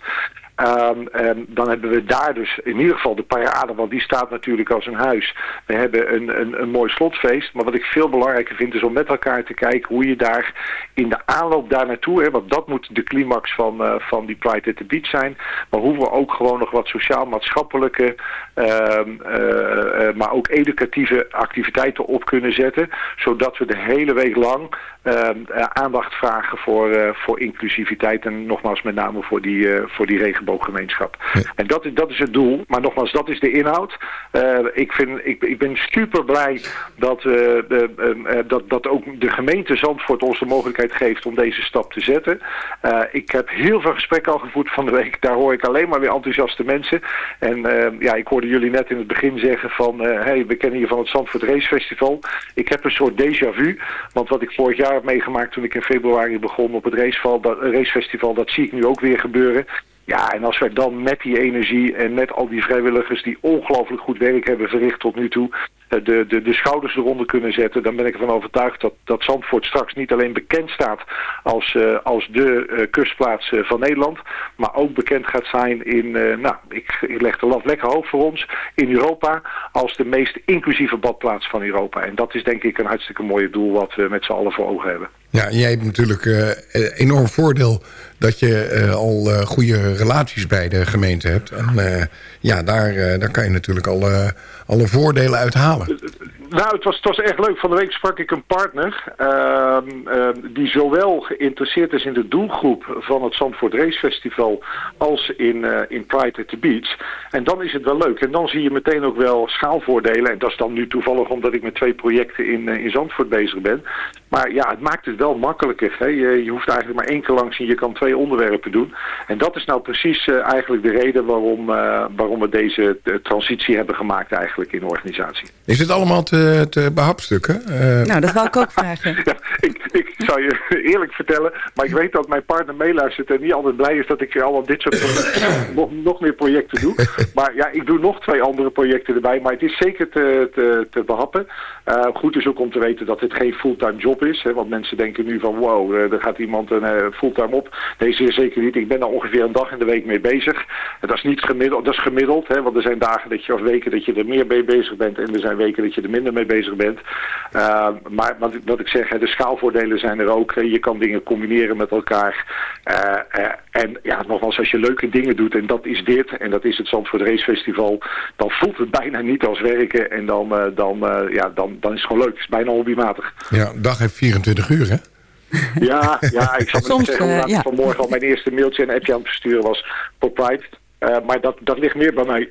Ehm, ehm, dan hebben we daar dus in ieder geval de parade, want die staat natuurlijk als een huis. We hebben een, een, een mooi slotfeest, maar wat ik veel belangrijker vind is om met elkaar te kijken hoe je daar in de aanloop daar naartoe, want dat moet de climax van, eh, van die Pride at the Beach zijn, maar hoe we ook gewoon nog wat sociaal-maatschappelijke, ehm, eh, eh, maar ook educatieve activiteiten op kunnen zetten, zodat we de hele week lang aandacht vragen voor, voor inclusiviteit en nogmaals met name voor die, voor die regenbooggemeenschap. En dat is, dat is het doel, maar nogmaals, dat is de inhoud. Eh, ik, vind, ik, ik ben super blij dat, de, eh, dat, dat ook de gemeente Zandvoort ons de mogelijkheid geeft om deze stap te zetten. Ik heb heel veel gesprekken al gevoerd van de week. Daar hoor ik alleen maar weer enthousiaste mensen. En ja, ik hoorde jullie net in het begin zeggen van... hey, we kennen hier van het Zandvoort Race Festival. Ik heb een soort déjà vu. Want wat ik vorig jaar heb meegemaakt toen ik in februari begon op het dat, racefestival... dat zie ik nu ook weer gebeuren. Ja, en als wij dan met die energie en met al die vrijwilligers die ongelooflijk goed werk hebben verricht tot nu toe, eh, de, de, de schouders eronder kunnen zetten, dan ben ik ervan overtuigd dat, dat Zandvoort straks niet alleen bekend staat als, eh, als de eh, kustplaats van Nederland, maar ook bekend gaat zijn in, nou, ik, leg de lat lekker hoog voor ons, in Europa als de meest inclusieve badplaats van Europa. En dat is denk ik een hartstikke mooie doel wat we met z'n allen voor ogen hebben. Ja, jij hebt natuurlijk enorm voordeel dat je eh, al eh, goede relaties bij de gemeente hebt. En eh, ja, daar, daar kan je natuurlijk alle, alle voordelen uit halen. Nou, het was, het echt leuk. Van de week sprak ik een partner ehm, ehm, die zowel geïnteresseerd is in de doelgroep van het Zandvoort Race Festival als in, eh, in Pride at the Beach. En dan is het wel leuk. En dan zie je meteen ook wel schaalvoordelen. En dat is dan nu toevallig omdat ik met twee projecten in, eh, in Zandvoort bezig ben. Maar ja, het maakt het wel makkelijker. Hè? Je, je hoeft eigenlijk maar één keer langs en je kan twee onderwerpen doen. En dat is nou precies eh, eigenlijk de reden waarom, waarom we deze transitie hebben gemaakt eigenlijk in de organisatie. Is het allemaal te, te behapstukken? Eh, Nou, dat wou ik ook vragen. Ja, ik, ik zou je eerlijk vertellen, maar ik weet dat mijn partner meeluistert en niet altijd blij is dat ik allemaal dit soort projecten- nog, nog meer projecten doe. Maar ja, ik doe nog twee andere projecten erbij, maar het is zeker te, te, te behappen. Eh, goed is ook om te weten dat het geen fulltime job is, hè, want mensen denken nu van wow, eh, er gaat iemand een fulltime op. Nee, zeer zeker niet. Ik ben er ongeveer een dag in de week mee bezig. En dat is niet gemiddeld, dat is gemiddeld, hè, want er zijn dagen dat je of weken dat je er meer mee bezig bent en er zijn weken dat je er minder mee bezig bent. Uh, maar wat, ik- wat ik zeg, hè, de schaalvoordelen zijn er ook. Je kan dingen combineren met elkaar. Uh, uh, en ja, nogmaals, als je leuke dingen doet, en dat is dit, en dat is het Zandvoort Race Festival, dan voelt het bijna niet als werken. En dan, uh, dan, uh, ja, dan, dan is het gewoon leuk. Het is bijna hobbymatig. Ja, dag heeft 24 uur, hè? Ja, ja ik zal Soms, niet zeggen uh, ja. ik vanmorgen al mijn eerste mailtje en appje aan het versturen was Pride. Uh, maar dat, dat ligt meer bij mij.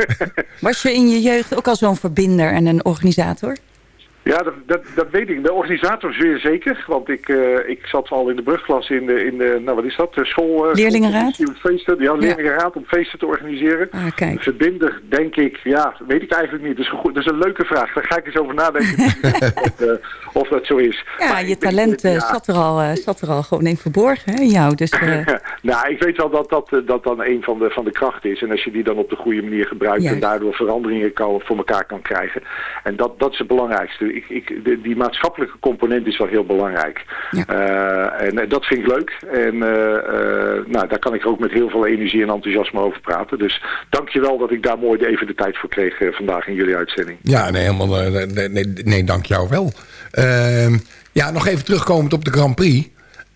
Was je in je jeugd ook al zo'n verbinder en een organisator? Ja, dat, dat, dat weet ik. De organisator zeer zeker. Want ik, eh, ik zat al in de brugklas in de, in de nou wat is dat, de school... eh, Leerlingenraad? school- Feesten, ja, leerlingenraad om feesten te organiseren. Ah, kijk. Verbinder, denk ik, ja, weet ik eigenlijk niet. Dat is dat is een leuke vraag. Daar ga ik eens over nadenken of, eh, of dat zo is. Ja, Maar je denk, talent eh, ja, zat, er al, eh, zat er al gewoon in verborgen, hè, in jou. Dus eh, nou, ik weet wel dat dat, eh, dat dan een van de, van de krachten is. En als je die dan op de goede manier gebruikt en daardoor veranderingen kan, voor elkaar kan krijgen. En dat, dat is het belangrijkste. Ik, ik, de- die maatschappelijke component is wel heel belangrijk. Ja. Eh, en eh, dat vind ik leuk. En eh, nou, daar kan ik ook met heel veel energie en enthousiasme over praten. Dus dank je wel dat ik daar mooi even de tijd voor kreeg vandaag in jullie uitzending. Ja, nee, helemaal, nee, nee, nee, dank jou wel. Ehm, ja, nog even terugkomend op de Grand Prix.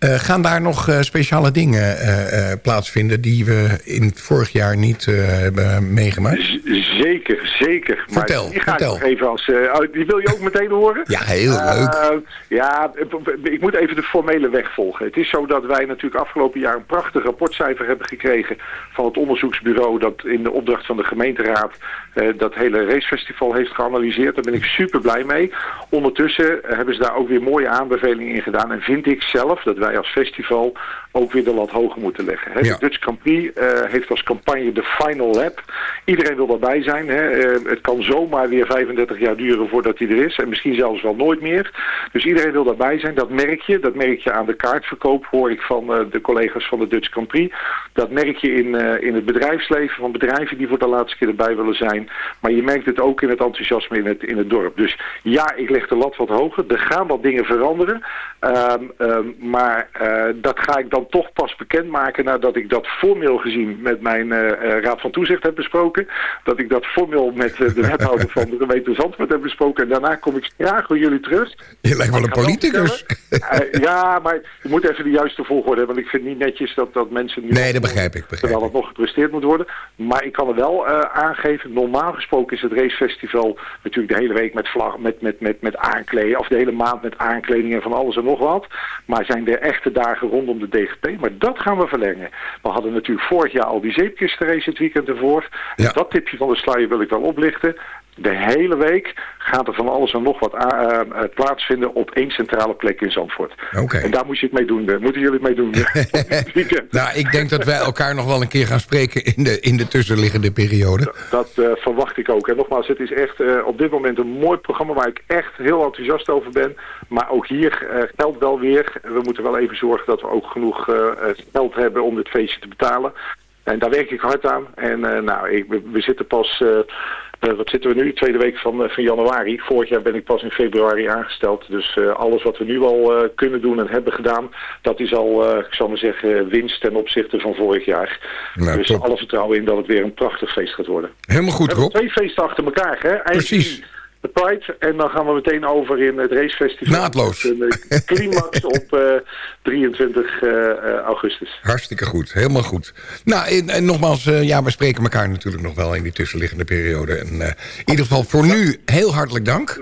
Eh, gaan daar nog eh, speciale dingen eh, plaatsvinden... die we in het vorig jaar niet hebben meegemaakt? Z- zeker, zeker. Vertel, maar die ga vertel. ik nog even als... die wil je ook meteen horen? Ja, heel leuk. ja, ik moet even de formele weg volgen. Het is zo dat wij natuurlijk afgelopen jaar een prachtig rapportcijfer hebben gekregen van het onderzoeksbureau dat in de opdracht van de gemeenteraad dat hele racefestival heeft geanalyseerd. Daar ben ik super blij mee. Ondertussen hebben ze daar ook weer mooie aanbevelingen in gedaan. En vind ik zelf dat wij als festival ook weer de lat hoger moeten leggen. Hè. Ja. De Dutch Grand Prix eh, heeft als campagne de Final Lap. Iedereen wil daarbij zijn. Hè. Eh, het kan zomaar weer 35 jaar duren voordat hij er is. En misschien zelfs wel nooit meer. Dus iedereen wil daarbij zijn. Dat merk je. Dat merk je aan de kaartverkoop, hoor ik van eh, de collega's van de Dutch Grand Prix. Dat merk je in, in het bedrijfsleven van bedrijven die voor de laatste keer erbij willen zijn. Maar je merkt het ook in het enthousiasme in het, in het dorp. Dus ja, ik leg de lat wat hoger. Er gaan wat dingen veranderen. Ehm, ehm, maar eh, dat ga ik dan toch pas bekendmaken nadat ik dat formeel gezien met mijn eh, eh, Raad van Toezicht heb besproken. Dat ik dat formeel met de wethouder van de gemeente Zandvoort heb besproken. En daarna kom ik graag voor jullie terug. Je lijkt wel een politicus. ja, maar je moet even de juiste volgorde hebben. Want ik vind niet netjes dat, dat mensen nu... Nee, dat begrijp ik, begrijp Terwijl het nog gepresteerd moet worden. Maar ik kan er wel aangeven, normaal gesproken is het racefestival natuurlijk de hele week met vlag, met, met, met, met aankleden. Of de hele maand met aankleding en van alles en nog wat. Maar zijn er echte dagen rondom de DGP. Maar dat gaan we verlengen. We hadden natuurlijk vorig jaar al die zeepkistenrace het weekend ervoor. Ja. Dat tipje van de sluier wil ik wel oplichten. De hele week gaat er van alles en nog wat eh, eh, plaatsvinden op één centrale plek in Zandvoort. Oké. En daar moet je het mee doen. eh, Moeten jullie het mee doen. Nou, ik denk dat wij elkaar nog wel een keer gaan spreken... in de, in de tussenliggende periode. Dat eh, verwacht ik ook. En nogmaals, het is echt op dit moment een mooi programma waar ik echt heel enthousiast over ben. Maar ook hier geldt wel weer. We moeten wel even zorgen dat we ook genoeg geld hebben om dit feestje te betalen. En daar werk ik hard aan. En nou, ik, we, we zitten pas, wat zitten we nu? Tweede week van, eh, van januari. Vorig jaar ben ik pas in februari aangesteld. Dus eh, alles wat we nu al eh, kunnen doen en hebben gedaan, dat is al, eh, ik zal maar zeggen, winst ten opzichte van vorig jaar. Nou, dus top. alle vertrouwen in dat het weer een prachtig feest gaat worden. Helemaal goed, Rob. twee feesten achter elkaar, hè? Precies. De Pride en dan gaan we meteen over in het racefestival. Naadloos. Een eh, climax op eh, 23 eh, eh, augustus. Hartstikke goed, helemaal goed. Nou, en, en nogmaals, ja, we spreken elkaar natuurlijk nog wel in die tussenliggende periode. En in ieder geval voor nu heel hartelijk dank.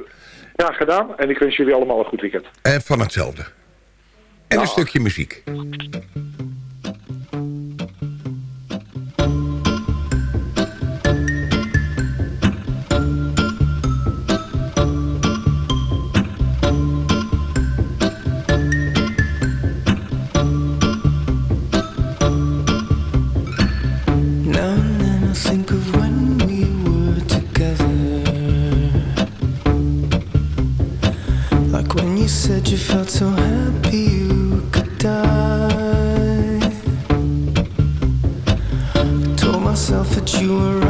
Ja, gedaan. En ik wens jullie allemaal een goed weekend. En van hetzelfde. En een stukje muziek. Said you felt so happy you could die. I told myself that you were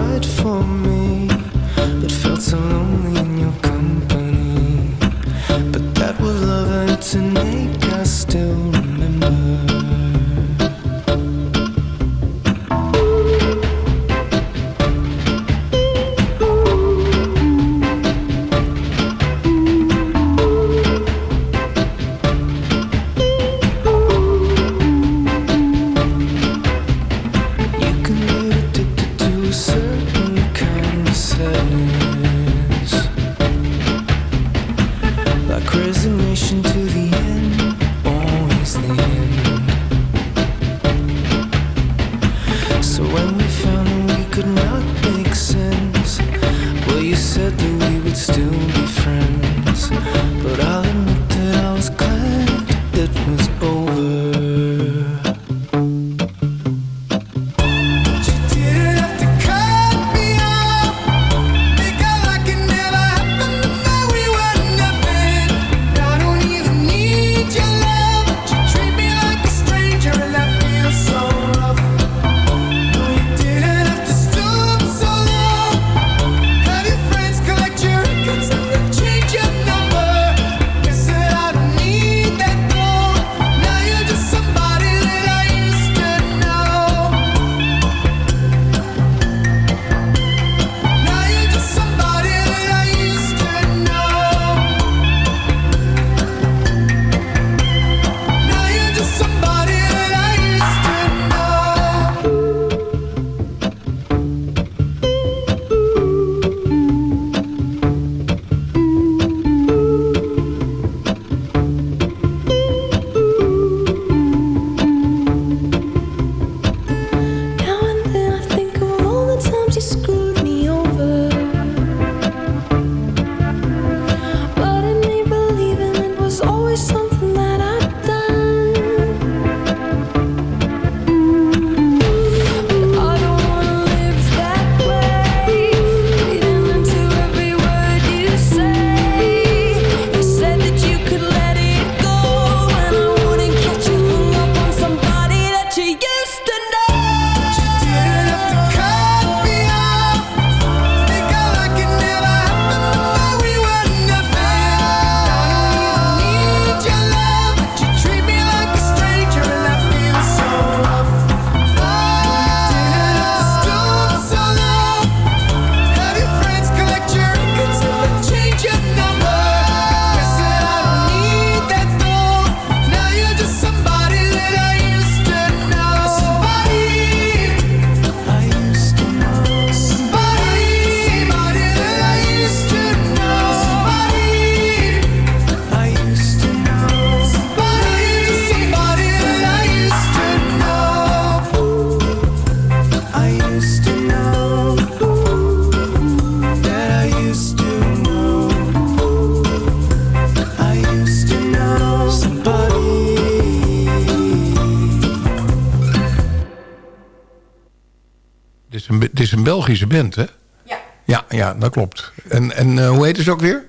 Belgische band, hè? Ja. Ja, ja dat klopt. En, en eh, hoe heet ze ook weer?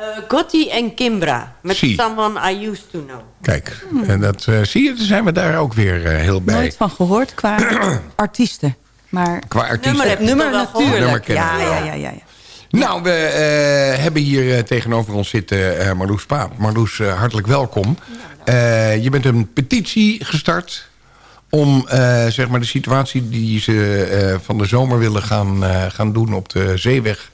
Uh, Gotti en Kimbra. Met Zie. Someone I Used To Know. Kijk, en dat eh, zie je, daar zijn we daar ook weer eh, heel bij. Nooit van gehoord qua artiesten. Maar Qua artiesten. Nummer heb nummer? Nummer natuurlijk. kennen Ja, ja, ja, ja, ja. Nou, we eh, hebben hier eh, tegenover ons zitten eh, Marloes Paap. Marloes, eh, hartelijk welkom. Eh, je bent een petitie gestart om eh, zeg maar de situatie die ze eh, van de zomer willen gaan, eh, gaan doen op de zeeweg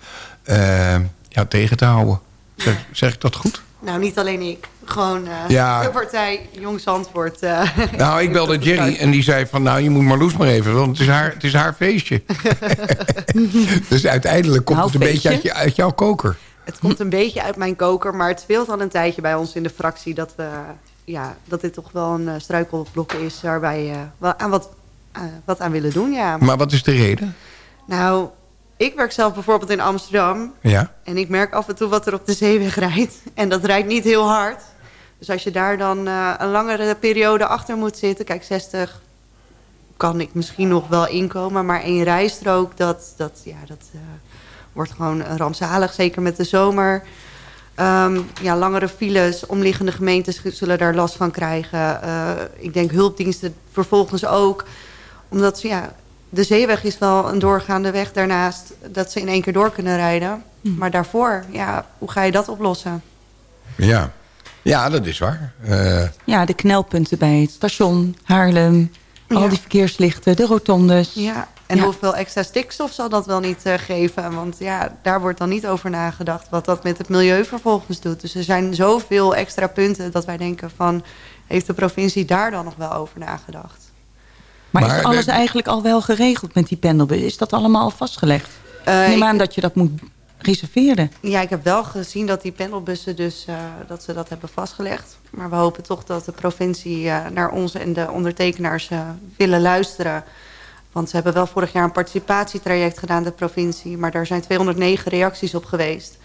ja, tegen te houden. Zeg, zeg ik dat goed? Nou, niet alleen ik. Gewoon Ja. de partij Jong Zandvoort. Nou, ik belde Jerry en die zei van... nou, je moet Marloes maar even, want het is haar, het is haar feestje. dus uiteindelijk komt Nou, het een beetje uit, je, uit jouw koker. Het komt een beetje uit mijn koker, maar het speelt al een tijdje bij ons in de fractie... dat, we, ja, dat dit toch wel een eh, struikelblok is waar wij eh, wel aan wat, eh, wat aan willen doen. Ja. Maar wat is de reden? Nou, ik werk zelf bijvoorbeeld in Amsterdam... Ja? en ik merk af en toe wat er op de zeeweg rijdt. En dat rijdt niet heel hard. Dus als je daar dan een langere periode achter moet zitten... kijk, 60 kan ik misschien nog wel inkomen... maar één rijstrook, dat, dat, ja, dat wordt gewoon rampzalig. Zeker met de zomer. Ehm, ja, langere files, omliggende gemeentes zullen daar last van krijgen. Eh, ik denk hulpdiensten vervolgens ook. Omdat ze, ja, de zeeweg is wel een doorgaande weg daarnaast... dat ze in één keer door kunnen rijden. Maar daarvoor, ja, hoe ga je dat oplossen? Ja. Ja, dat is waar. Eh, Ja, de knelpunten bij het station, Haarlem, al Ja. die verkeerslichten, de rotondes. Ja, en Ja. hoeveel extra stikstof zal dat wel niet eh, geven? Want ja, daar wordt dan niet over nagedacht wat dat met het milieu vervolgens doet. Dus er zijn zoveel extra punten dat wij denken van... heeft de provincie daar dan nog wel over nagedacht? Maar, Maar is alles de- eigenlijk al wel geregeld met die pendelbus? Is dat allemaal al vastgelegd? Eh, Neem ik- aan dat je dat moet reserveren. Ja, ik heb wel gezien dat die pendelbussen dus eh, dat ze dat hebben vastgelegd. Maar we hopen toch dat de provincie eh, naar ons en de ondertekenaars eh, willen luisteren. Want ze hebben wel vorig jaar een participatietraject gedaan, de provincie. Maar daar zijn 209 reacties op geweest.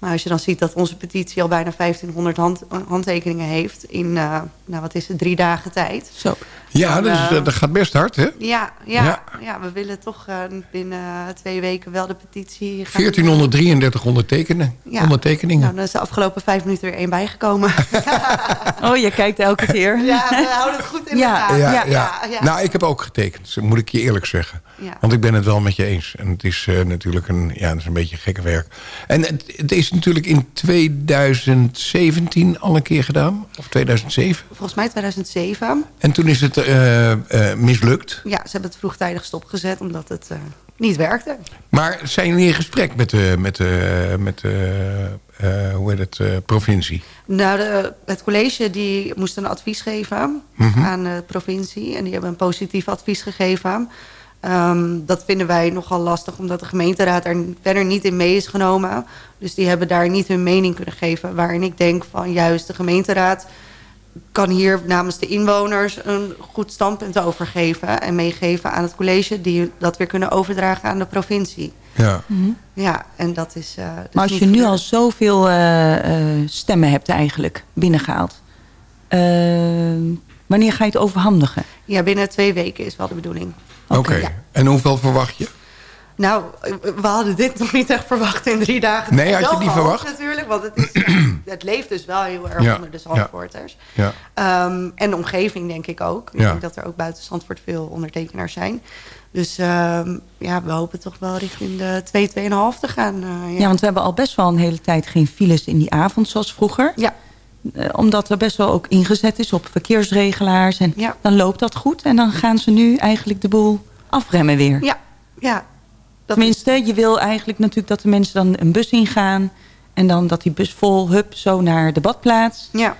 Maar als je dan ziet dat onze petitie al bijna 1500 hand, handtekeningen heeft... in, eh, nou wat is het, drie dagen tijd. Zo. ja, Dan, dat, is, eh, dat gaat best hard, hè? Ja, ja, Ja. ja. we willen toch eh, binnen twee weken wel de petitie gaan... 1433 ondertekenen, Ja. ondertekeningen. Nou, dan is de afgelopen vijf minuten weer één bijgekomen. Oh, je kijkt elke keer. Ja, we houden het goed in Ja, de gaten. ja, Ja, ja, ja, ja. Nou, ik heb ook getekend, moet ik je eerlijk zeggen. Ja. Want ik ben het wel met je eens. En het is eh, natuurlijk een, ja, het is een beetje gekke werk. En het, het is natuurlijk in 2017 al een keer gedaan. Of 2007. Volgens mij 2007. En toen is het eh, eh, mislukt. Ja, ze hebben het vroegtijdig stopgezet omdat het niet werkte. Maar zijn jullie in gesprek met de, met de, met de hoe heet het, provincie? Nou, de, het college die moest een advies geven Mhm. aan de provincie. En die hebben een positief advies gegeven. Ehm, dat vinden wij nogal lastig, omdat de gemeenteraad er verder niet in mee is genomen. Dus die hebben daar niet hun mening kunnen geven. Waarin ik denk van juist de gemeenteraad kan hier namens de inwoners een goed standpunt over geven. En meegeven aan het college die dat weer kunnen overdragen aan de provincie. Ja. Ja, en dat is... eh, dus Maar als je nu al zoveel eh, eh, stemmen hebt eigenlijk binnengehaald... eh, wanneer ga je het overhandigen? Ja, binnen twee weken is wel de bedoeling. Oké. Ja. En hoeveel verwacht je? Nou, we hadden dit nog niet echt verwacht in drie dagen. Nee, had je niet verwacht? natuurlijk, want het, is, het leeft dus wel heel erg Ja, onder de ja. Zandvoorters. Ja. Ehm, en de omgeving denk ik ook. Ik Ja. denk dat er ook buiten Zandvoort veel ondertekenaars zijn. Dus ehm, ja, we hopen toch wel richting de 2, 2,5 te gaan. eh, Ja. want we hebben al best wel een hele tijd geen files in die avond zoals vroeger. Ja. Eh, omdat er best wel ook ingezet is op verkeersregelaars. En Ja. dan loopt dat goed. En dan gaan ze nu eigenlijk de boel afremmen weer. Ja, ja. Dat Tenminste, je wil eigenlijk natuurlijk dat de mensen dan een bus ingaan. En dan dat die bus vol, hup, zo naar de badplaats. Ja.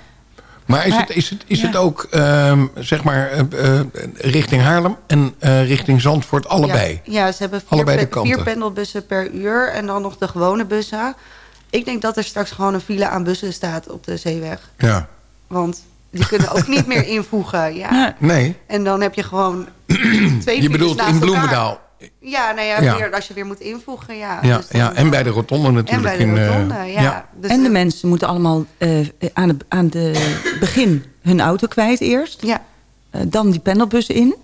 Maar is Maar- het, is het, is ja. het ook ehm, zeg maar eh, eh, richting Haarlem en eh, richting Zandvoort allebei? Ja, ja, ze hebben vier, Allebei de kanten. vier pendelbussen per uur en dan nog de gewone bussen. Ik denk dat er straks gewoon een file aan bussen staat op de zeeweg. Ja. Want die kunnen ook niet meer invoegen. Ja. Nee, En dan heb je gewoon twee je bedoelt in elkaar. Bloemendaal. Ja, nou ja, Ja. Weer, als je weer moet invoegen. Ja, Ja, Dus dan- ja, en bij de rotonde en natuurlijk. bij de in, eh, rotonde, ja. Dus, en de eh, mensen moeten allemaal eh, aan, de, aan de begin hun auto kwijt eerst. Ja, Eh, dan die pendelbus in.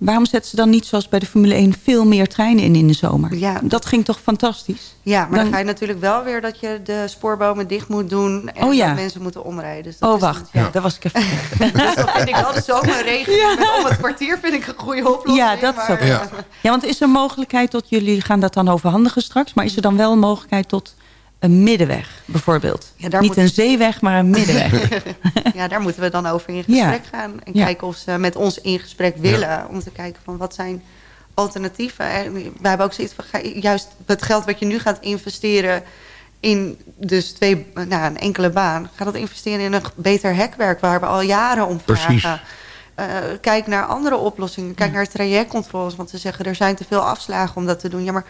Ja. Waarom zetten ze dan niet zoals bij de Formule 1 veel meer treinen in in de zomer? Ja. Dat ging toch fantastisch? Ja, maar dan, Dan- ga je natuurlijk wel weer dat je de spoorbomen dicht moet doen. En Oh ja. dat mensen moeten omrijden. Dus dat Oh, wacht. een- Ja. Daar was ik even... Dus dat vind ik wel de zomerregeling. Met om het kwartier vind ik een goede oplossing. Ja, dat maar, Ja. Ja, want is er mogelijkheid tot jullie gaan dat dan overhandigen straks, maar is er dan wel een mogelijkheid tot een middenweg bijvoorbeeld? Ja, daar Niet moet- een zeeweg, maar een middenweg. ja, daar moeten we dan over in Ja. gesprek gaan. En Ja. kijken of ze met ons in gesprek willen. Om te kijken van wat zijn alternatieven. En we hebben ook zoiets van juist het geld wat je nu gaat investeren in dus twee, nou, een enkele baan. Ga dat investeren in een beter hekwerk waar we al jaren om vragen. Precies. Eh, kijk naar andere oplossingen. Kijk naar trajectcontroles. Want ze zeggen er zijn te veel afslagen om dat te doen. Ja, maar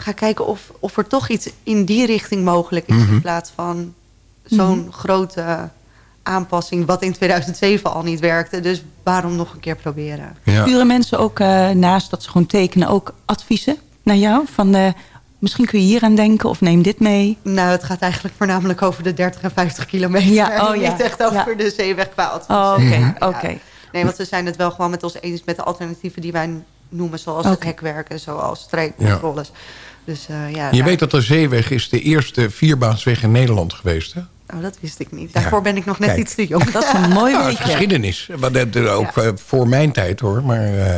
ga kijken of, of er toch iets in die richting mogelijk is. Mhm. In plaats van zo'n grote aanpassing. Wat in 2007 al niet werkte. Dus waarom nog een keer proberen? Ja. Sturen mensen ook eh, naast dat ze gewoon tekenen ook adviezen naar jou? Van eh, misschien kun je hier aan denken of neem dit mee. Nou, het gaat eigenlijk voornamelijk over de 30 en 50 kilometer. Ja, oh ja. Niet echt over Ja. de zeeweg qua advies. Oh, oké, Ja. oké. Nee, want ze zijn het wel gewoon met ons eens met de alternatieven die wij noemen. Zoals Oké. het hekwerken, zoals streekcontroles. Dus eh, ja, Je daar- weet dat de Zeeweg is de eerste vierbaansweg in Nederland geweest, hè? Oh, dat wist ik niet. Daarvoor ben ik nog net Kijk. iets te jong. Dat is een mooi Nou, weetje. geschiedenis. Maar dat, dat ook eh, voor mijn tijd, hoor. Maar eh,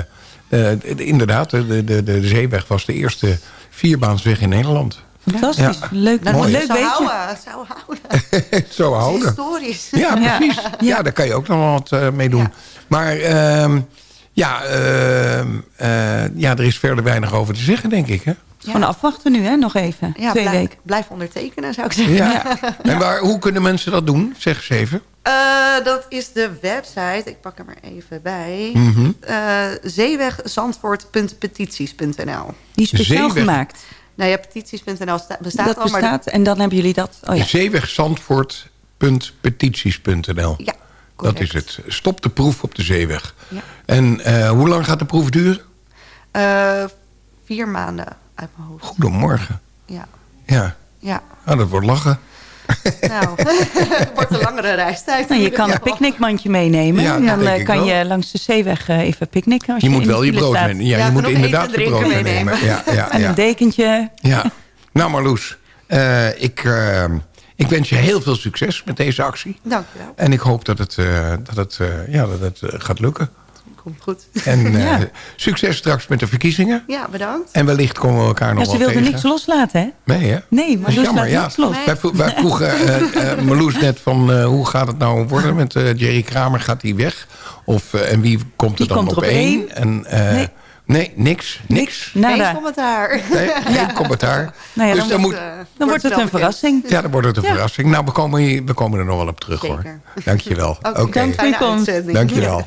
eh, inderdaad, de, de, de, de Zeeweg was de eerste vierbaansweg in Nederland. Fantastisch. Ja. Leuk, Dat moet mooi. leuk zo houden. Zo houden. Zo houden. Historisch. Ja, Ja. precies. Ja. Ja. daar kan je ook nog wel wat eh, mee doen. Ja. Maar ehm, ja, ehm, eh, ja, er is verder weinig over te zeggen, denk ik. Hè? Gewoon afwachten nu, hè? Nog even. Ja, Twee blijf, weken. blijf ondertekenen, zou ik zeggen. Ja. En waar, hoe kunnen mensen dat doen? Zeg eens even. Eh, dat is de website. Ik pak hem er even bij. Mhm. Eh, zeewegzandvoort.petities.nl Die is speciaal Zeeweg. gemaakt. Nou ja, petities.nl sta- bestaat dat al, maar... bestaat en dan hebben jullie dat. Oh ja. Zeewegzandvoort.petities.nl Ja, Dat is het. Stop de proef op de zeeweg. Ja. En eh, hoe lang gaat de proef duren? Eh, vier maanden uit mijn hoofd. Goedemorgen. Ja, Ja, ja. nou, dat wordt lachen. Nou, het wordt een langere reistijd. Nou, je kan een picknickmandje meenemen. Ja, en dan eh, kan wel. je langs de zeeweg eh, even picknicken. Als Je je, moet wel je brood staat. meenemen. Ja, Ja, je moet inderdaad je brood meenemen. meenemen. Ja, ja, En een dekentje. Ja. Nou Marloes, eh, ik, ik wens je heel veel succes met deze actie. Dankjewel. En ik hoop dat het, eh, dat het, eh, ja, dat het gaat lukken. Komt goed. En eh, Ja. succes straks met de verkiezingen. Ja, bedankt. En wellicht komen we elkaar nog Ja, ze wel wilde tegen. niks loslaten, hè? Nee, hè? Nee, maar Dat is jammer, ja. niks los. Nee. Wij, vro- wij vroegen eh, eh, Marloes net van eh, hoe gaat het nou worden met eh, Jerry Kramer? Gaat hij weg? Of, eh, en wie komt er dan komt op er op één? één? En, eh, Nee. nee, niks. Niks. Geen Nada. commentaar. Nee, geen commentaar. Nou ja, dus dan dan wordt- moet, Eh, Dan wordt het wel een verrassing. ja, dan wordt het een Ja. verrassing. Nou, we komen, hier- we komen er nog wel op terug, hoor. Dankjewel. Oké, Oké, Dank voor je uitzending. dankjewel.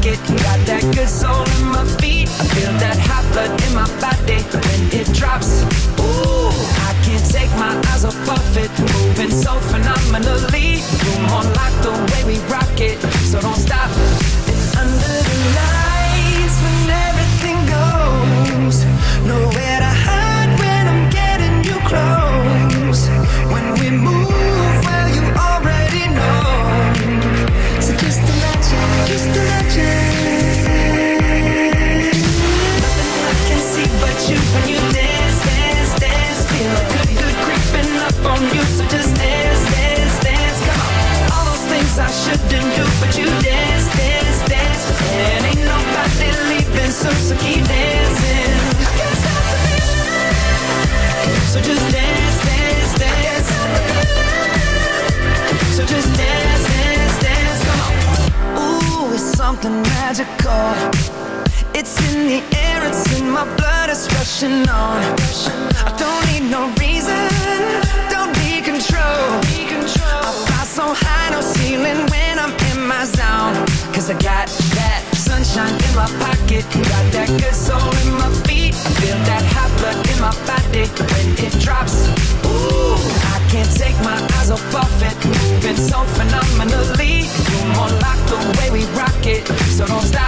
got that good soul in my feet. I feel that hot blood in my body when it drops. Ooh, I can't take my eyes off of it, moving so phenomenally. Room on lock the way we rock it, so don't stop. And under the lights shouldn't do, but you dance, dance, dance. And ain't nobody leaving soon, so keep dancing. I can't stop the feeling. So just dance, dance, dance. So just dance, dance, dance. Come on. Ooh, it's something magical. It's in the air, it's in my blood, it's rushing on. I don't need no reason, don't need control. High, no ceiling when I'm in my zone. Cause I got that sunshine in my pocket, got that good soul in my feet. I feel that hot blood in my body when it drops. Ooh, I can't take my eyes off of it. Moving so phenomenally. You're more like the way we rock it. So don't stop,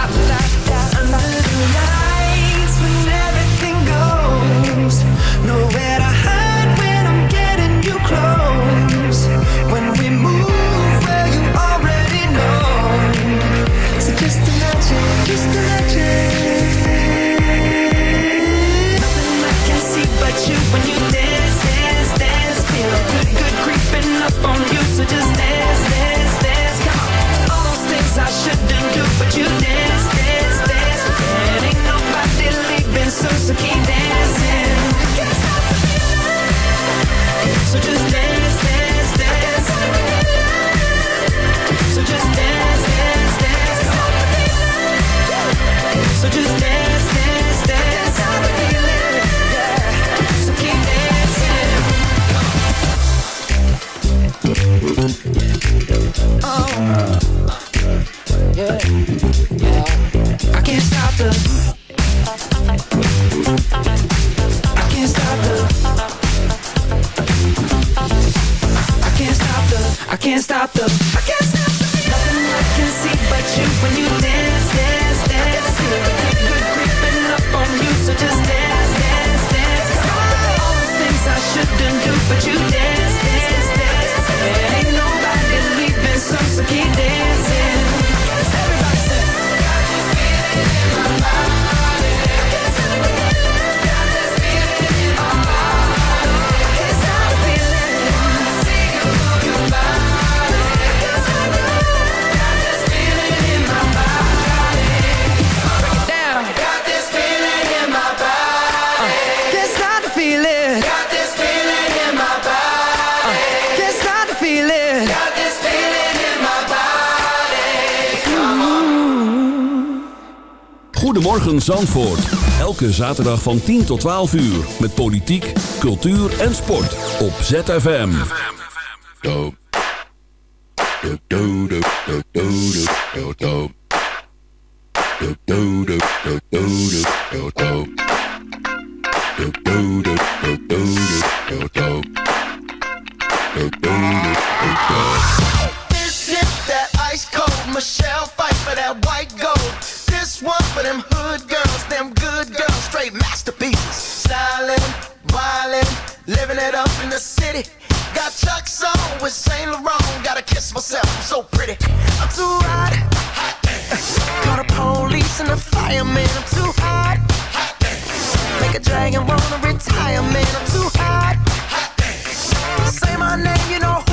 Goedemorgen Zandvoort. Elke zaterdag van 10 tot 12 uur. Met politiek, cultuur en sport. Op ZFM. That ice cold Michelle fight for that white gold? One for them hood girls, them good girls, straight masterpieces. Styling, wildin', living it up in the city. Got Chuck's on with Saint Laurent. Gotta kiss myself, I'm so pretty. I'm too hot. Call the police and the fireman. I'm too hot. hot Make a dragon wanna retire, man. I'm too hot. Say my name, you know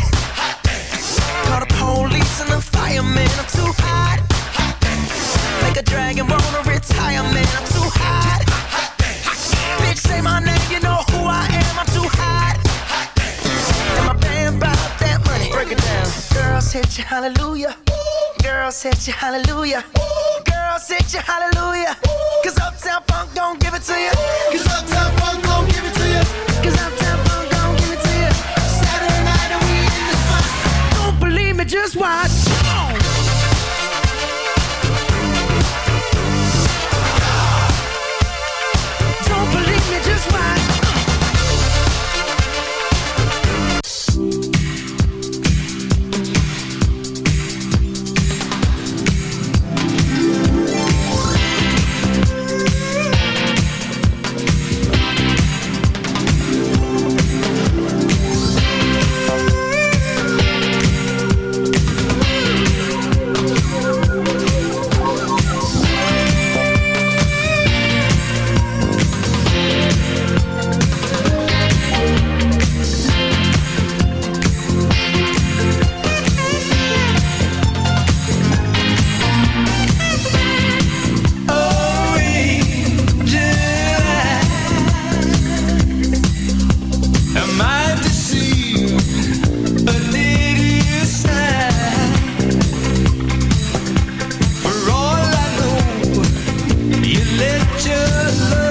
Call the police and the fireman. I'm too hot. Make a dragon wanna retire, man. I'm too hot. Bitch, say my name, you know who I am. I'm too hot. And my band bought that money. Break it down. Girls hit you, hallelujah. Girls hit you, hallelujah. Girls hit you, hallelujah. Cause Uptown Funk don't give it to you. Cause Uptown Funk don't give it to you. Cause Uptown Funk just watch. should look